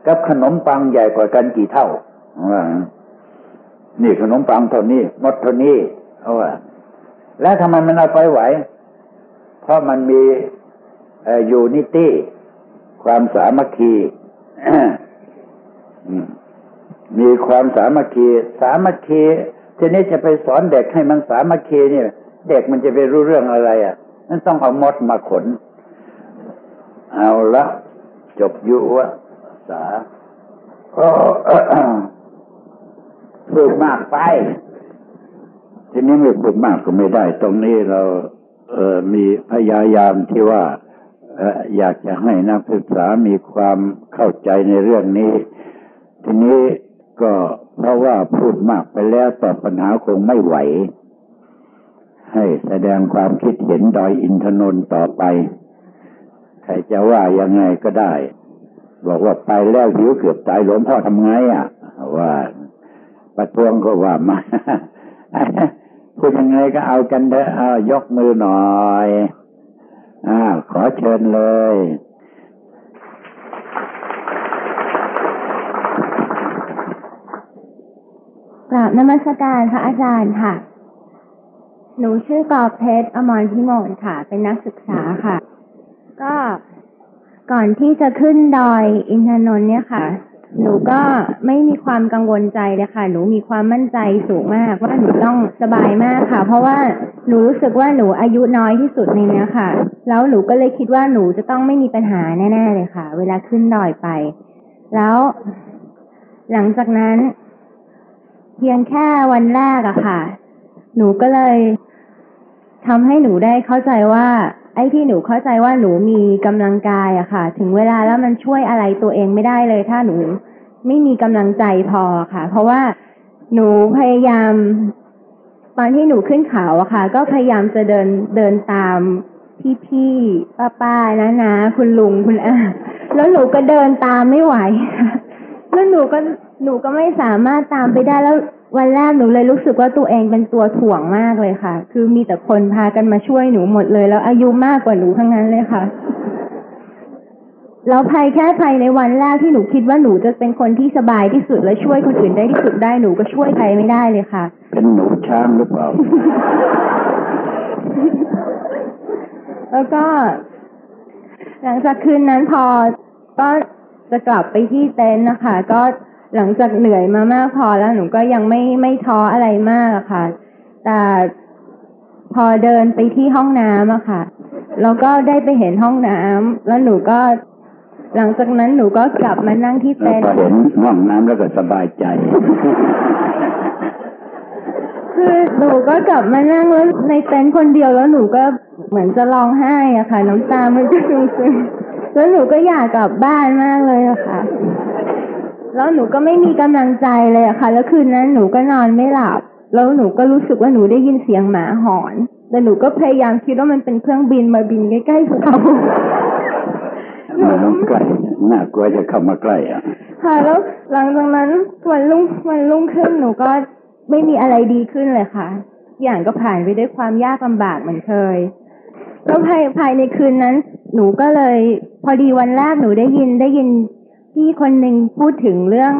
กับขนมปังใหญ่กว่ากันกี่เท่าว่านี่ขนมปังเท่านี้มดเท่านี้เอาว่าแล้วทำไมมันเอาไปไหว เพราะมันมียูนิตี้ความสามัคคีมีความสามัคคี สามัคคีทีนี้จะไปสอนเด็กให้มันสามัคคีเนี่ย เด็กมันจะไปรู้เรื่องอะไรอะนั่นต้องเอามดมาขน เอาละ จบยุวสาก็พูดมากไป ทีนี้ไม่พูดมากก็ไม่ได้ ตรงนี้เราเออมีพยายามที่ว่าอยากจะให้นักศึกษามีความเข้าใจในเรื่องนี้ ทีนี้ก็เพราะว่าพูดมากไปแล้วตอบปัญหาคงไม่ไหว ให้แสดงความคิดเห็นดอยอินทนนท์ต่อไป ใครจะว่ายังไงก็ได้ บอกว่าไปแล้วหิวเกือบตายหลวงพ่อทำไงอะ ว่าประท้วงก็ว่ามาพูดยังไงก็เอากันเถอะเอายกมือหน่อยอ่าขอเชิญเลยกราบนมัสการพระอาจารย์ค่ะ หนูชื่อกอบเพชรอมรพิมลค่ะ เป็นนักศึกษาค่ะ ก็ก่อนที่จะขึ้นดอยอินทนนท์เนี่ยค่ะ หนูก็ไม่มีความกังวลใจเลยค่ะ หนูมีความมั่นใจสูงมากว่าหนูต้องสบายมากค่ะ เพราะว่าหนูรู้สึกว่าหนูอายุน้อยที่สุดในนี้ค่ะ แล้วหนูก็เลยคิดว่าหนูจะต้องไม่มีปัญหาแน่ๆเลยค่ะ เวลาขึ้นดอยไป แล้วหลังจากนั้น เพียงแค่วันแรกอะค่ะ หนูก็เลย ทำให้หนูได้เข้าใจว่า ไอ้ที่หนูเข้าใจว่าหนูมีกำลังกายอะค่ะ ถึงเวลาแล้วมันช่วยอะไรตัวเองไม่ได้เลย ถ้าหนูไม่มีกำลังใจพอค่ะ เพราะว่าหนูพยายามตอนที่หนูขึ้นเขาอะค่ะ ก็พยายามจะเดินเดินตามพี่พี่ป้าป้านะนะคุณลุงคุณอาแล้วหนูก็เดินตามไม่ไหวแล้วหนูก็หนูก็ไม่สามารถตามไปได้แล้ว วันแรกหนูเลยรู้สึกว่าตัวเองเป็นตัวถ่วงมากเลยค่ะ คือมีแต่คนพากันมาช่วยหนูหมดเลย แล้วอายุมากกว่าหนูทั้งนั้นเลยค่ะ แล้วภายแค่ภายในวันแรกที่หนูคิดว่าหนูจะเป็นคนที่สบายที่สุดและช่วยคนอื่นได้ที่สุดได้หนูก็ช่วยใครไม่ได้เลยค่ะ เป็นหนูช้างหรือเปล่า แล้วก็ หลังจากคืนนั้นพอก็จะกลับไปที่เต็นท์นะคะ ก็ หลังจากเหนื่อยมามากพอแล้วหนูก็ยังไม่ไม่ท้ออะไรมากค่ะ แต่พอเดินไปที่ห้องน้ำอะค่ะ แล้วก็ได้ไปเห็นห้องน้ำแล้วหนูก็หลังจากนั้นหนูก็กลับมานั่งที่เต็นท์เห็นห้องน้ำแล้วก็สบายใจ คือหนูก็กลับมานั่งแล้วในเต็นท์คนเดียวแล้วหนูก็เหมือนจะร้องไห้อะค่ะ น้ำตามันจะซึมๆแล้วหนูก็อยากกลับบ้านมากเลยอะค่ะ แล้วหนูก็ไม่มีกำลังใจเลยอะค่ะ แล้วคืนนั้นหนูก็นอนไม่หลับ แล้วหนูก็รู้สึกว่าหนูได้ยินเสียงหมาหอน แต่หนูก็พยายามคิดว่ามันเป็นเครื่องบินมาบินใกล้ๆภูเขามันใกล้น่ากลัวจะเข้ามาใกล้อะ ค่ะ แล้วหลังจากนั้นวันรุ่งวันรุ่งขึ้นหนูก็ไม่มีอะไรดีขึ้นเลยค่ะ อย่างก็ผ่านไปด้วยความยากลำบากเหมือนเคยแล้วภายภายในคืนนั้น หนูก็เลย พอดีวันแรกหนูได้ยินได้ยิน พี่คนหนึ่งพูดถึงเรื่อง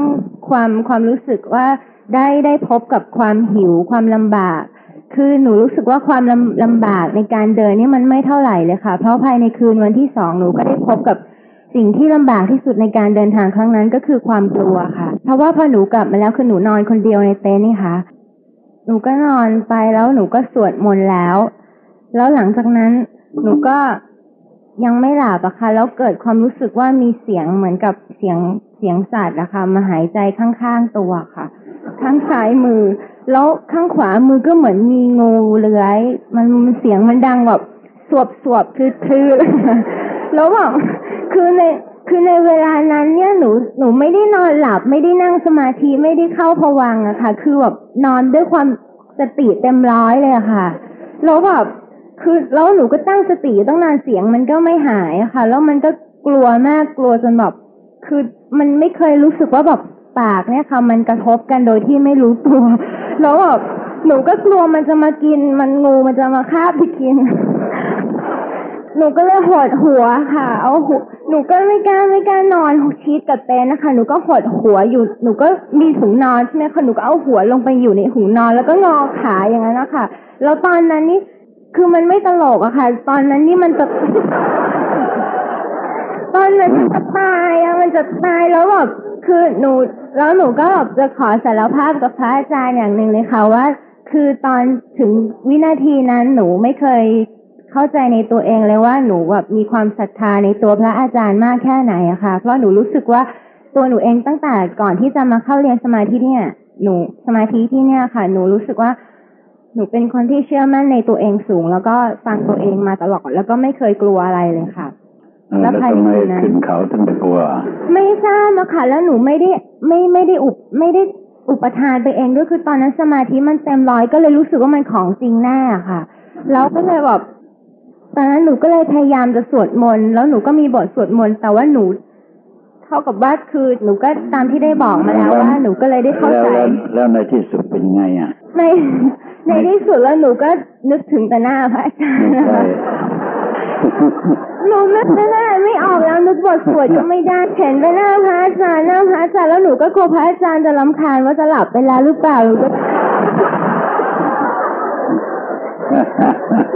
ความความรู้สึกว่าได้ได้พบกับความหิวความลำบาก คือหนูรู้สึกว่าความลำลำบากในการเดินนี่มันไม่เท่าไหร่เลยค่ะ เพราะภายในคืนวันที่สองหนูก็ได้พบกับสิ่งที่ลำบากที่สุดในการเดินทางครั้งนั้นก็คือความกลัวค่ะ เพราะว่าพอหนูกลับมาแล้วคือหนูนอนคนเดียวในเต็นท์นี่ค่ะ หนูก็นอนไปแล้วหนูก็สวดมนต์แล้ว แล้วหลังจากนั้นหนูก็ ยังไม่หลับอะค่ะ แล้วเกิดความรู้สึกว่ามีเสียงเหมือนกับเสียงเสียงสัตว์นะคะมาหายใจข้างๆตัวค่ะ ข้างซ้ายมือ แล้วข้างขวามือก็เหมือนมีงูเลื้อย มันเสียงมันดังแบบสวบสวบคือคือแล้วแบบคือในคือในเวลานั้นเนี่ยหนูหนูไม่ได้นอนหลับ ไม่ได้นั่งสมาธิไม่ได้เข้าพวังอะค่ะ คือแบบนอนด้วยความสติเต็มร้อยเลยอะค่ะ แล้วแบบ คือแล้วหนูก็ตั้งสติตั้งนานเสียงมันก็ไม่หายค่ะ แล้วมันก็กลัวมากกลัวจนแบบคือมันไม่เคยรู้สึกว่าแบบปากเนี่ยค่ะ มันกระทบกันโดยที่ไม่รู้ตัว แล้วแบบหนูก็กลัวมันจะมากิน มันงูมันจะมาคาบไปกิน หนูก็เลยหดหัวค่ะ เอาหัวหนูก็ไม่กล้าไม่กล้านอนชิดกับเต็นนะคะ หนูก็หดหัวอยู่ หนูก็มีถุงนอนใช่ไหมคะหนูก็เอาหัวลงไปอยู่ในถุงนอน แล้วก็งอขาอย่างนั้นนะคะแล้วตอนนั้นนี่ คือมันไม่ตลกอะค่ะ ตอนนั้นนี่มันจะ ตอนนั้นมันจะตายอะมันจะตายแล้วแบบคือหนู แล้วหนูก็แบบจะขอสารภาพกับพระอาจารย์อย่างหนึ่งเลยค่ะว่า คือตอนถึงวินาทีนั้นหนูไม่เคยเข้าใจในตัวเองเลยว่าหนูแบบมีความศรัทธาในตัวพระอาจารย์มากแค่ไหนอะค่ะ เพราะหนูรู้สึกว่าตัวหนูเองตั้งแต่ก่อนที่จะมาเข้าเรียนสมาธิเนี่ย หนูสมาธิที่เนี่ยค่ะ หนูรู้สึกว่า หนูเป็นคนที่เชื่อมั่นในตัวเองสูง แล้วก็ฟังตัวเองมาตลอด แล้วก็ไม่เคยกลัวอะไรเลยค่ะเออแล้วทำไมขึ้นเขาถึงจะกลัว ไม่ทราบอะค่ะแล้วหนูไม่ได้ไม่ไม่ได้อุปไม่ได้อุปทานไปเองด้วยคือตอนนั้นสมาธิมันเต็มร้อยก็เลยรู้สึกว่ามันของจริงแน่อะค่ะ แล้วก็เลยแบบตอนนั้นหนูก็เลยพยายามจะสวดมนต์แล้วหนูก็มีบทสวดมนต์แต่ว่าหนูเท่ากับว่าคือหนูก็ตามที่ได้บอกมาแล้วว่าหนูก็เลยได้เข้าใจแล้วแล้วในที่สุดเป็นไงอะ ใน ในที่สุดแล้วหนูก็นึกถึงแต่หน้าพระอาจารย์ไม่ใช่หนูนึกไม่ได้ไม่ออกแล้วนึกบทสวดก็ไม่ได้เห็นไปหน้าพระอาจารย์หน้าพระอาจารย์แล้วหนูก็กลัวพระอาจารย์จะรำคาญว่าจะหลับไปแล้วหรือเปล่าหนูก็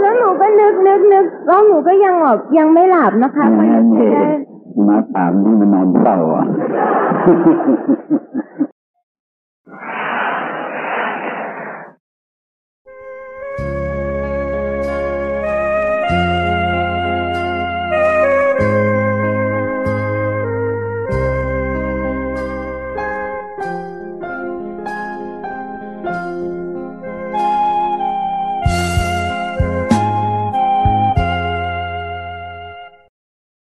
แล้วหนูก็นึกนึกนึกแล้วหนูก็ยังแบบยังไม่หลับนะคะนี่มันนี่แค่มาตามนี่มันนอนเศร้าอะ